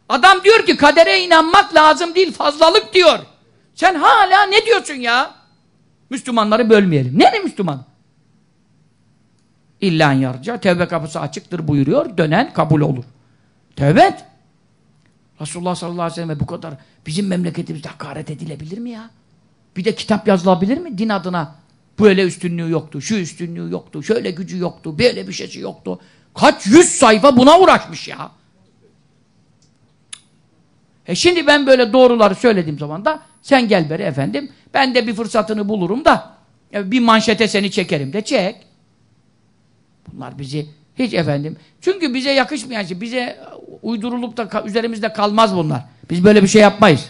Speaker 1: Adam diyor ki kadere inanmak lazım değil fazlalık diyor. Sen hala ne diyorsun ya? Müslümanları bölmeyelim. Ne ne Müslüman? İllan yarca tevbe kapısı açıktır buyuruyor. Dönen kabul olur. Tevbe et. Resulullah sallallahu aleyhi ve sellem bu kadar bizim memleketimizde hakaret edilebilir mi ya? Bir de kitap yazılabilir mi din adına? Böyle üstünlüğü yoktu, şu üstünlüğü yoktu, şöyle gücü yoktu, böyle bir şeysi yoktu. Kaç yüz sayfa buna uğraşmış ya. E şimdi ben böyle doğruları söylediğim zaman da sen gel beri efendim ben de bir fırsatını bulurum da e, bir manşete seni çekerim de çek. Bunlar bizi hiç efendim çünkü bize yakışmayan şey bize uydurulup da üzerimizde kalmaz bunlar. Biz böyle bir şey yapmayız.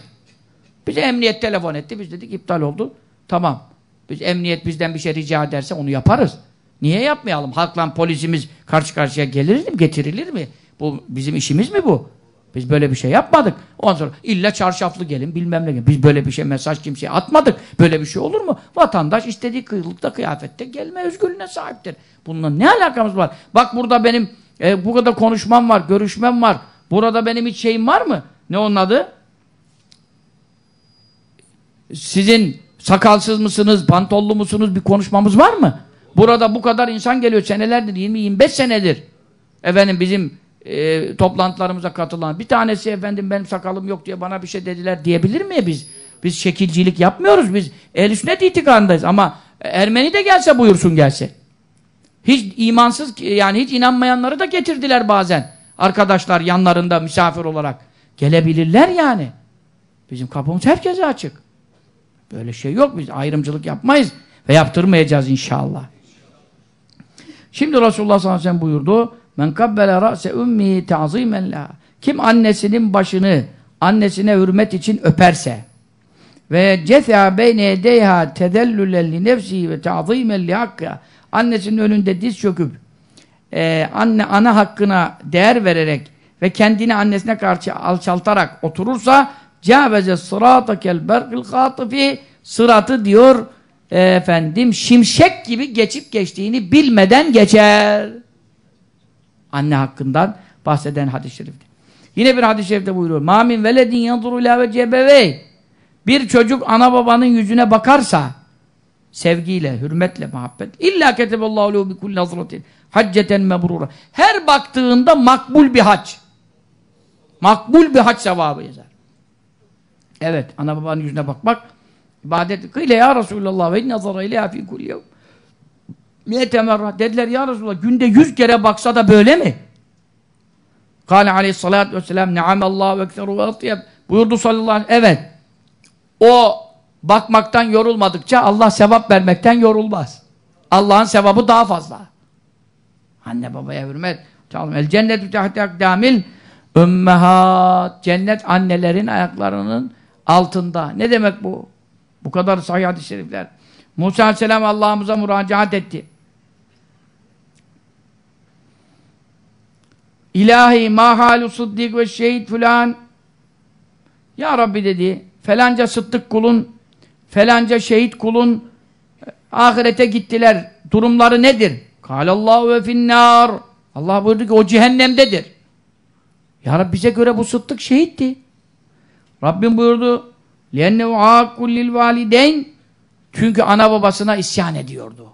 Speaker 1: Bize emniyet telefon etti biz dedik iptal oldu. Tamam. Biz emniyet bizden bir şey rica ederse onu yaparız. Niye yapmayalım? Halkla polisimiz karşı karşıya gelir mi? Getirilir mi? Bu bizim işimiz mi bu? Biz böyle bir şey yapmadık. Ondan sonra illa çarşaflı gelin bilmem ne gelin. Biz böyle bir şey mesaj kimseye atmadık. Böyle bir şey olur mu? Vatandaş istediği kıyılıkta kıyafette gelme özgürlüğüne sahiptir. Bununla ne alakamız var? Bak burada benim e, bu konuşmam var, görüşmem var. Burada benim hiç şeyim var mı? Ne onun adı? Sizin sakalsız mısınız, pantollu musunuz bir konuşmamız var mı? Burada bu kadar insan geliyor senelerdir, 20-25 senedir. Efendim bizim e, toplantılarımıza katılan bir tanesi efendim benim sakalım yok diye bana bir şey dediler diyebilir mi biz? Biz şekilcilik yapmıyoruz. Biz ehl sünnet itikadındayız ama Ermeni de gelse buyursun gelse. Hiç imansız yani hiç inanmayanları da getirdiler bazen. Arkadaşlar yanlarında misafir olarak. Gelebilirler yani. Bizim kapımız herkese açık. Böyle şey yok. Biz ayrımcılık yapmayız. Ve yaptırmayacağız inşallah. Şimdi Resulullah sallallahu aleyhi ve sellem buyurdu. Men kabbele ra'se ummi ta'zimen la. Kim annesinin başını annesine hürmet için öperse ve cetha beyne yedeyha tedellülen li nefsi ve ta'zimen li hakka annesinin önünde diz çöküp e, anne ana hakkına değer vererek ve kendini annesine karşı alçaltarak oturursa caveze sırata kel berkil khatifi sıratı diyor e, efendim şimşek gibi geçip geçtiğini bilmeden geçer. Anne hakkından bahseden hadis-i şerifte. Yine bir hadis-i şerifte buyuruyor. Ma min veledin yanzuru ila ve Bir çocuk ana babanın yüzüne bakarsa sevgiyle, hürmetle, muhabbet illa keteballahu lehu bi kulli nazratin hacceten mebrura. Her baktığında makbul bir hac. Makbul bir hac sevabı yazar. Evet, ana babanın yüzüne bakmak ibadet. Kıyle ya Resulallah ve nazara ileyha fi kulli yevm. Miyetemerra. Dediler ya Resulallah günde yüz kere baksa da böyle mi? Kale aleyhissalatü vesselam ne'amallahu ekseru ve atyeb. Buyurdu sallallahu aleyhi ve sellem. Evet. O bakmaktan yorulmadıkça Allah sevap vermekten yorulmaz. Allah'ın sevabı daha fazla. Anne babaya hürmet. El cennetü tahti akdamil ümmehat. Cennet annelerin ayaklarının altında. Ne demek bu? Bu kadar sahih hadis-i şerifler. Musa aleyhisselam Allah'ımıza müracaat etti. İlahi ma halu sıddık ve şehit filan Ya Rabbi dedi felanca sıddık kulun felanca şehit kulun Ahirete gittiler. Durumları nedir? Kâlallahu ve finnâr. Allah buyurdu ki o cehennemdedir. Ya Rabbi bize göre bu sıddık şehitti. Rabbim buyurdu لِيَنَّهُ عَاقُ لِلْوَالِدَيْنِ Çünkü ana babasına isyan ediyordu.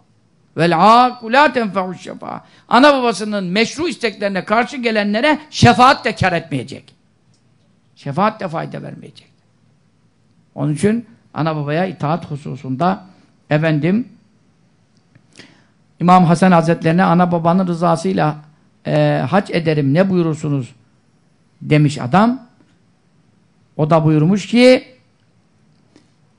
Speaker 1: Vel âkû lâ tenfe'u şefâ. Ana babasının meşru isteklerine karşı gelenlere şefaat de kar etmeyecek. Şefaat de fayda vermeyecek. Onun için ana babaya itaat hususunda efendim İmam Hasan Hazretlerine ana babanın rızasıyla e, hac ederim ne buyurursunuz demiş adam. O da buyurmuş ki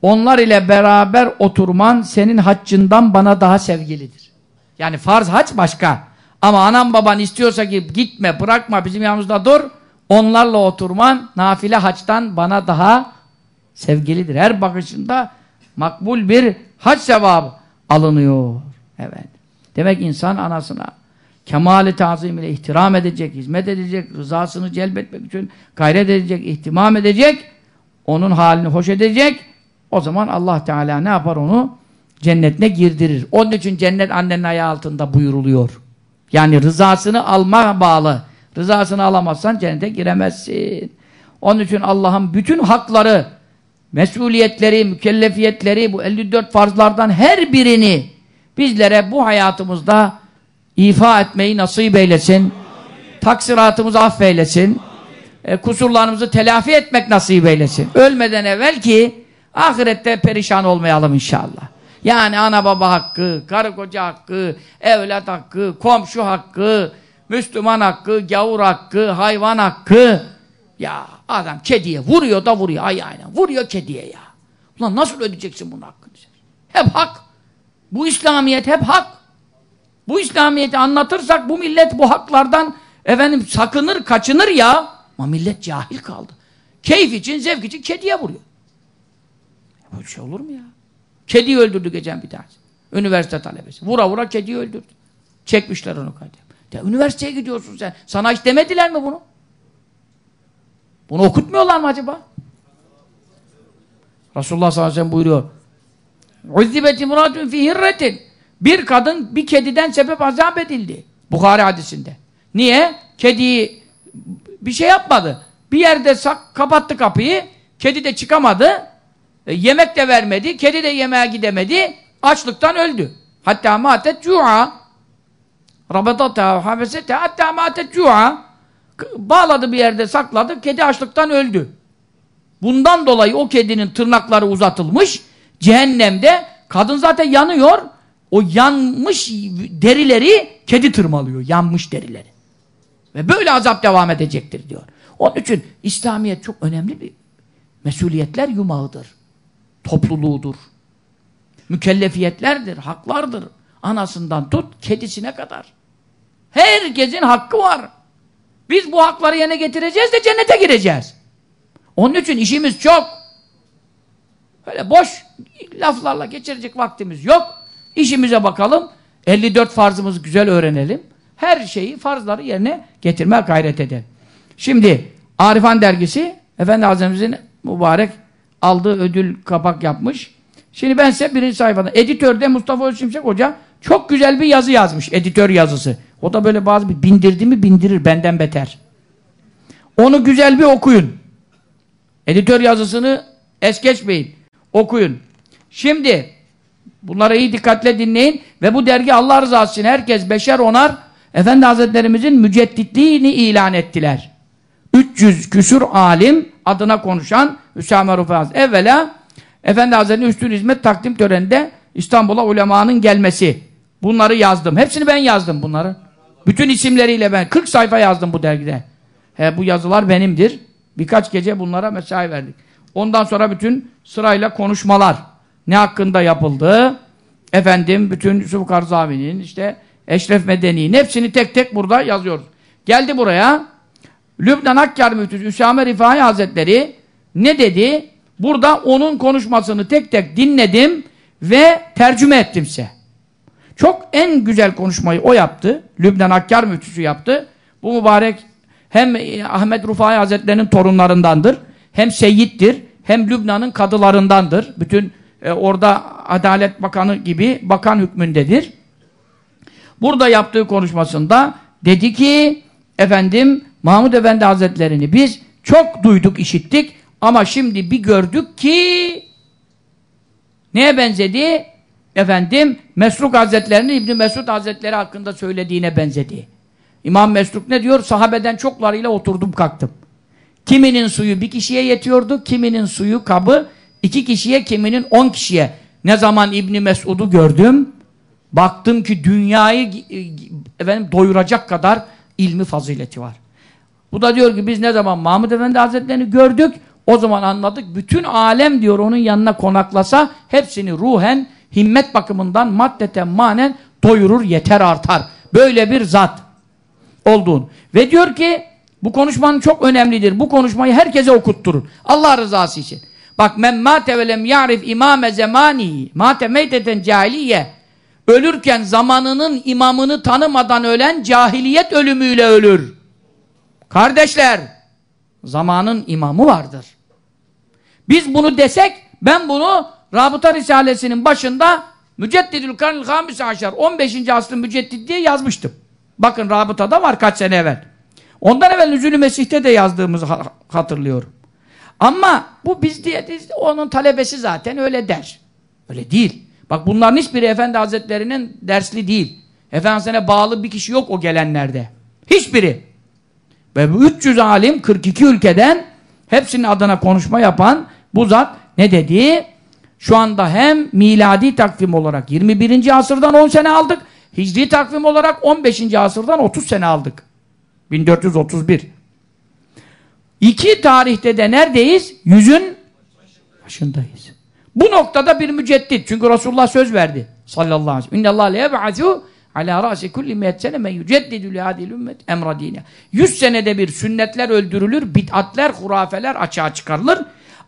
Speaker 1: onlar ile beraber oturman senin haccından bana daha sevgilidir. Yani farz hac başka. Ama anam baban istiyorsa ki gitme bırakma bizim yanımızda dur. Onlarla oturman nafile haçtan bana daha sevgilidir. Her bakışında makbul bir hac sevabı alınıyor. Evet. Demek insan anasına kemali tazim ile ihtiram edecek, hizmet edecek, rızasını celbetmek için gayret edecek, ihtimam edecek, onun halini hoş edecek. O zaman Allah Teala ne yapar onu? Cennetine girdirir. Onun için cennet annenin ayağı altında buyuruluyor. Yani rızasını alma bağlı. Rızasını alamazsan cennete giremezsin. Onun için Allah'ın bütün hakları, mesuliyetleri, mükellefiyetleri, bu 54 farzlardan her birini bizlere bu hayatımızda ifa etmeyi nasip eylesin. Taksiratımızı affeylesin. E, kusurlarımızı telafi etmek nasip eylesin. Ölmeden evvel ki ahirette perişan olmayalım inşallah. Yani ana baba hakkı, karı koca hakkı, evlat hakkı, komşu hakkı, Müslüman hakkı, gavur hakkı, hayvan hakkı. Ya adam kediye vuruyor da vuruyor ayağına. Vuruyor kediye ya. Ulan nasıl ödeyeceksin bunun hakkını? Hep hak. Bu İslamiyet hep hak. Bu İslamiyet'i anlatırsak bu millet bu haklardan efendim sakınır, kaçınır ya. Ama millet cahil kaldı. Keyif için, zevk için kediye vuruyor. Böyle şey olur mu ya? Kediyi öldürdü geçen bir tanesi. Üniversite talebesi. Vura vura kediyi öldürdü. Çekmişler onu kaydı. De, üniversiteye gidiyorsun sen. Sana hiç demediler mi bunu? Bunu okutmuyorlar mı acaba? Resulullah sallallahu aleyhi ve sellem buyuruyor. Uzzibet imratun fi hirretin. Bir kadın bir kediden sebep azap edildi. Bukhari hadisinde. Niye? Kediyi bir şey yapmadı. Bir yerde sak, kapattı kapıyı. Kedi de çıkamadı. E, yemek de vermedi. Kedi de yemeğe gidemedi. Açlıktan öldü. Hatta matet cu'a. Rabetata habesete hatta matet cu'a. Bağladı bir yerde sakladı. Kedi açlıktan öldü. Bundan dolayı o kedinin tırnakları uzatılmış. Cehennemde kadın zaten yanıyor. O yanmış derileri kedi tırmalıyor. Yanmış derileri. Ve böyle azap devam edecektir diyor. Onun için İslamiyet çok önemli bir mesuliyetler yumağıdır. Topluluğudur. Mükellefiyetlerdir, haklardır. Anasından tut, kedisine kadar. Herkesin hakkı var. Biz bu hakları yerine getireceğiz de cennete gireceğiz. Onun için işimiz çok. Öyle boş laflarla geçirecek vaktimiz yok. İşimize bakalım. 54 farzımızı güzel öğrenelim. Her şeyi, farzları yerine getirmeye gayret edelim. Şimdi Arifan dergisi Efendi Hazretimizin mübarek aldığı ödül kapak yapmış. Şimdi ben size birinci sayfada editörde Mustafa Özşimşek Hoca çok güzel bir yazı yazmış. Editör yazısı. O da böyle bazı bir bindirdi mi bindirir benden beter. Onu güzel bir okuyun. Editör yazısını es geçmeyin. Okuyun. Şimdi bunları iyi dikkatle dinleyin ve bu dergi Allah rızası için herkes beşer onar Efendi Hazretlerimizin mücedditliğini ilan ettiler. 300 küsur alim adına konuşan Hüsame Rufaz. Evvela Efendi Hazretleri'nin üstün hizmet takdim töreninde İstanbul'a ulemanın gelmesi. Bunları yazdım. Hepsini ben yazdım bunları. Bütün isimleriyle ben. 40 sayfa yazdım bu dergide. He, bu yazılar benimdir. Birkaç gece bunlara mesai verdik. Ondan sonra bütün sırayla konuşmalar. Ne hakkında yapıldı? Efendim bütün Yusuf Karzavi'nin işte Eşref Medeni'nin hepsini tek tek burada yazıyoruz. Geldi buraya. Lübnan Hakkar Müftüsü Üsame Rifai Hazretleri ne dedi? Burada onun konuşmasını tek tek dinledim ve tercüme ettim size. Çok en güzel konuşmayı o yaptı. Lübnan Hakkar Müftüsü yaptı. Bu mübarek hem Ahmet Rufai Hazretleri'nin torunlarındandır, hem Seyyid'dir, hem Lübnan'ın kadılarındandır. Bütün e, orada Adalet Bakanı gibi bakan hükmündedir. Burada yaptığı konuşmasında dedi ki efendim Mahmud Efendi Hazretlerini biz çok duyduk, işittik ama şimdi bir gördük ki neye benzedi? Efendim Mesruk Hazretlerinin İbn Mesud Hazretleri hakkında söylediğine benzedi. İmam Mesruk ne diyor? Sahabeden çoklarıyla oturdum kalktım. Kiminin suyu bir kişiye yetiyordu, kiminin suyu kabı iki kişiye, kiminin on kişiye. Ne zaman İbni Mesud'u gördüm, baktım ki dünyayı e, efendim, doyuracak kadar ilmi fazileti var. Bu da diyor ki biz ne zaman Mahmud Efendi Hazretlerini gördük, o zaman anladık. Bütün alem diyor onun yanına konaklasa hepsini ruhen, himmet bakımından maddeten manen doyurur, yeter artar. Böyle bir zat olduğunu. Ve diyor ki bu konuşmanın çok önemlidir. Bu konuşmayı herkese okutturun. Allah rızası için. Bak men mâte ve lem ya'rif imame zemânihi mâte meyteten cahiliye ölürken zamanının imamını tanımadan ölen cahiliyet ölümüyle ölür. Kardeşler zamanın imamı vardır. Biz bunu desek ben bunu Rabıta Risalesi'nin başında Müceddidül Karnil Hamis Aşar 15. asrın müceddid diye yazmıştım. Bakın Rabıta'da var kaç sene evvel. Ondan evvel Nüzülü Mesih'te de yazdığımızı hatırlıyorum. Ama bu biz diye onun talebesi zaten öyle der. Öyle değil. Bak bunların hiçbiri Efendi Hazretleri'nin dersli değil. Efendimiz'e bağlı bir kişi yok o gelenlerde. Hiçbiri. Ve bu 300 alim 42 ülkeden hepsinin adına konuşma yapan bu zat ne dedi? Şu anda hem miladi takvim olarak 21. asırdan 10 sene aldık. Hicri takvim olarak 15. asırdan 30 sene aldık. 1431. İki tarihte de neredeyiz? Yüzün başındayız. Bu noktada bir müceddit. Çünkü Resulullah söz verdi. Sallallahu aleyhi ve sellem. İnnallâh leyeb'azû alâ râsi kulli miyyetsene men yüceddidü lihâdil ümmet emra dîne. Yüz senede bir sünnetler öldürülür, bid'atler, hurafeler açığa çıkarılır.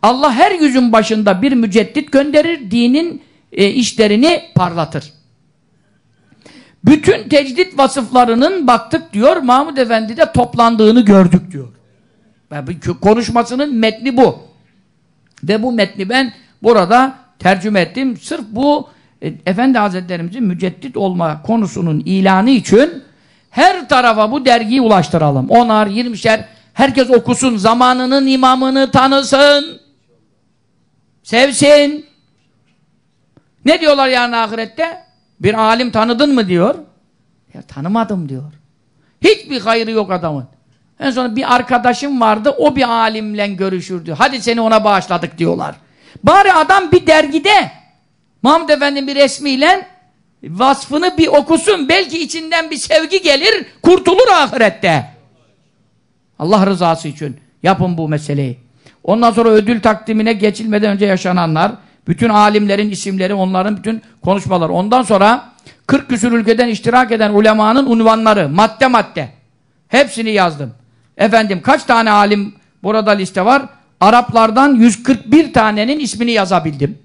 Speaker 1: Allah her yüzün başında bir müceddit gönderir, dinin e, işlerini parlatır. Bütün tecdit vasıflarının baktık diyor, Mahmud Efendi'de toplandığını gördük diyor. Yani konuşmasının metni bu. Ve bu metni ben burada tercüme ettim. Sırf bu e, Efendi Hazretlerimizin müceddit olma konusunun ilanı için her tarafa bu dergiyi ulaştıralım. Onar, yirmişer, herkes okusun, zamanının imamını tanısın, sevsin. Ne diyorlar yarın ahirette? Bir alim tanıdın mı diyor. Ya tanımadım diyor. Hiçbir hayrı yok adamın. En sonra bir arkadaşım vardı, o bir alimle görüşürdü. Hadi seni ona bağışladık diyorlar. Bari adam bir dergide Mahmud Efendi'nin bir resmiyle vasfını bir okusun. Belki içinden bir sevgi gelir, kurtulur ahirette. Allah rızası için yapın bu meseleyi. Ondan sonra ödül takdimine geçilmeden önce yaşananlar, bütün alimlerin isimleri, onların bütün konuşmaları. Ondan sonra 40 küsur ülkeden iştirak eden ulemanın unvanları, madde madde. Hepsini yazdım. Efendim kaç tane alim burada liste var? Araplardan 141 tanenin ismini yazabildim.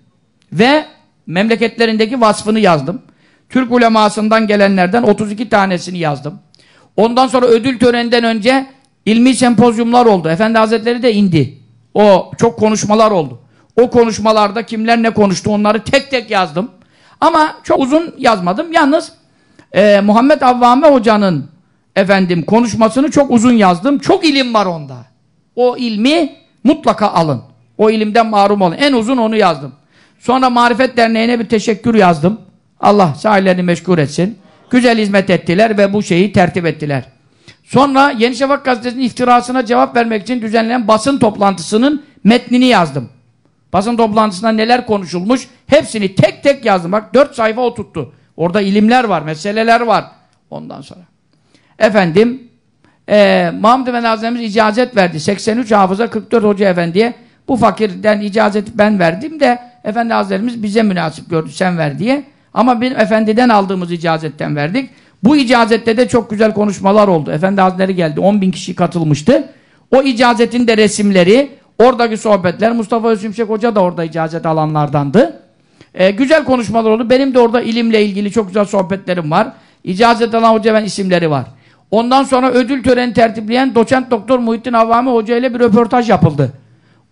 Speaker 1: Ve memleketlerindeki vasfını yazdım. Türk ulemasından gelenlerden 32 tanesini yazdım. Ondan sonra ödül töreninden önce ilmi sempozyumlar oldu. Efendi Hazretleri de indi. O çok konuşmalar oldu. O konuşmalarda kimler ne konuştu onları tek tek yazdım. Ama çok uzun yazmadım. Yalnız e, Muhammed Avvame Hoca'nın efendim konuşmasını çok uzun yazdım. Çok ilim var onda. O ilmi mutlaka alın. O ilimden mahrum olun. En uzun onu yazdım. Sonra Marifet Derneği'ne bir teşekkür yazdım. Allah sahillerini meşgul etsin. Güzel hizmet ettiler ve bu şeyi tertip ettiler. Sonra Yeni Şafak gazetesinin iftirasına cevap vermek için düzenlenen basın toplantısının metnini yazdım. Basın toplantısında neler konuşulmuş hepsini tek tek yazdım. Bak dört sayfa oturttu. Orada ilimler var, meseleler var. Ondan sonra. Efendim e, Mahmud Efendi Hazretimiz icazet verdi. 83 hafıza 44 hoca efendiye bu fakirden icazeti ben verdim de Efendi Hazretimiz bize münasip gördü sen ver diye. Ama benim efendiden aldığımız icazetten verdik. Bu icazette de çok güzel konuşmalar oldu. Efendi Hazretleri geldi. 10 bin kişi katılmıştı. O icazetin de resimleri, oradaki sohbetler, Mustafa Özümşek Hoca da orada icazet alanlardandı. Ee, güzel konuşmalar oldu. Benim de orada ilimle ilgili çok güzel sohbetlerim var. İcazet alan hoca ben isimleri var. Ondan sonra ödül töreni tertipleyen doçent doktor Muhittin Avami Hoca ile bir röportaj yapıldı.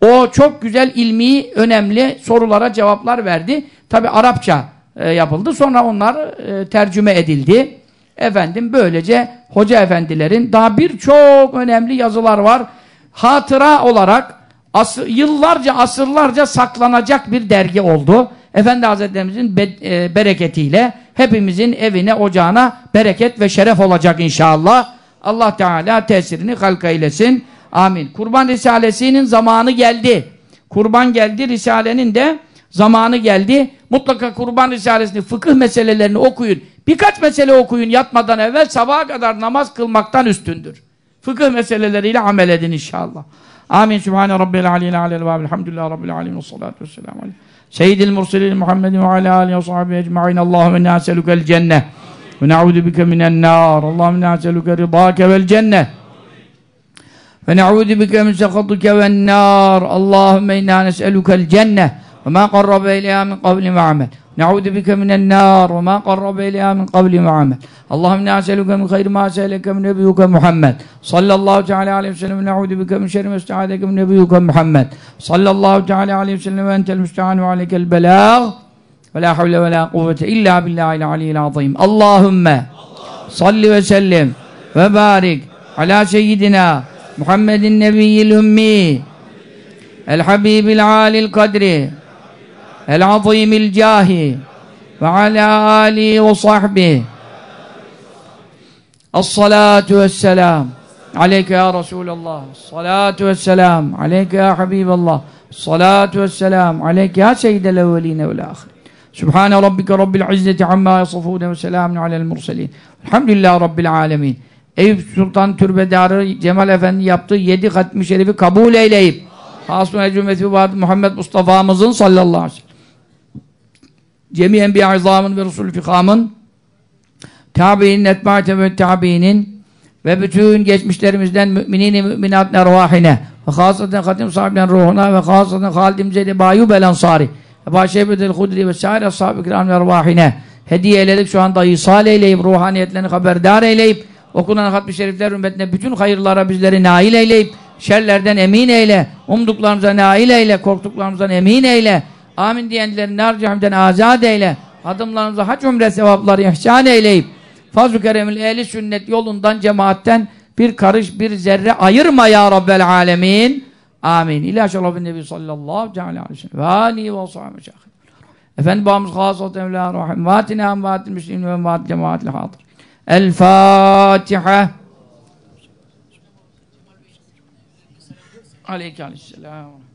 Speaker 1: O çok güzel ilmi, önemli sorulara cevaplar verdi. Tabi Arapça e, yapıldı. Sonra onlar e, tercüme edildi. Efendim böylece hoca efendilerin daha birçok önemli yazılar var. Hatıra olarak as yıllarca, asırlarca saklanacak bir dergi oldu. Efendi Hazretlerimizin be e, bereketiyle hepimizin evine, ocağına bereket ve şeref olacak inşallah. Allah Teala tesirini halka eylesin. Amin. Kurban Risalesi'nin zamanı geldi. Kurban geldi, Risale'nin de zamanı geldi. Mutlaka Kurban Risalesi'ni, fıkıh meselelerini okuyun. Birkaç mesele okuyun yatmadan evvel sabaha kadar namaz kılmaktan üstündür. Fıkıh meseleleriyle amel edin inşallah. Amin. Sübhane Rabbil Aliyyil Aleyhi ve Elhamdülillah Rabbil Alemin. Salatu vesselamu aleyhi. Seyyidil Murselin Muhammedin ve ala alihi ve sahibi ecma'in. Allahümme inna eselukel cenneh. Ve na'udu bike minen nar. Allahümme inna eseluke rıdâke vel cenneh. Ve ne'udü bike min sekhatike ven nar. Allahümme inna nes'elukel cenneh. Ve ma qarrabe ileyha min kavli ve amel. Ne'udü bike minen nar. Ve ma qarrabe ileyha min kavli ve amel. Allahümme inna es'eluke min khayri ma es'eleke min nebiyuke Muhammed. Sallallahu teala aleyhi ve sellem. Ne'udü bike min şerri mesta'adeke min nebiyuke Muhammed. Sallallahu teala aleyhi ve sellem. Ve entel müsta'an ve aleykel belâh. Ve la havle ve la kuvvete illa billahi aliyyil azim. Allahümme salli ve sellim ve barik ala seyyidina محمد النبي الأمي الحبيب العالي القدر العظيم الجاه وعلى آله وصحبه. الصلاة والسلام عليك يا رسول الله الصلاة والسلام عليك يا حبيب الله الصلاة والسلام عليك يا سيد الأولين والآخرين. سبحان ربك رب العزة عما يصفون وسلام على المرسلين. الحمد لله رب العالمين. Eyüp Sultan Türbedarı Cemal Efendi yaptığı yedi hatmi şerifi kabul eyleyip Hasbun Ecumeti Muhammed Mustafa'mızın sallallahu aleyhi ve sellem cemi enbiya izamın ve rusul fikamın tabiinin etba'te ve tabiinin ve bütün geçmişlerimizden müminin müminat ervahine ve hasaten hatim sahibden ruhuna ve hasaten Halid Zeyd Bayub el Ansari ve Başebetel Hudri ve sair ashab-ı kiram ervahine hediye eyledik. Şu anda isal eyleyip ruhaniyetlerini haberdar eyleyip okunan hatmi şerifler ümmetine bütün hayırlara bizleri nail eyleyip şerlerden emin eyle umduklarımıza nail eyle korktuklarımızdan emin eyle. Amin diyenlerin nar cehennemden azat eyle. Adımlarımıza hac umre sevapları ihsan eyleyip fazl-ı keremil ehli sünnet yolundan cemaatten bir karış bir zerre ayırma ya Rabbel alemin. Amin. İlâ şerefin nebi sallallahu aleyhi ve sellem. Ve âlihi ve sahibi şahid Efendi babamız khasat evlâ rahim vâtina emvâtil müslimin ve emvâtil cemaatil hadır El Fatiha Aleyke aleyhisselam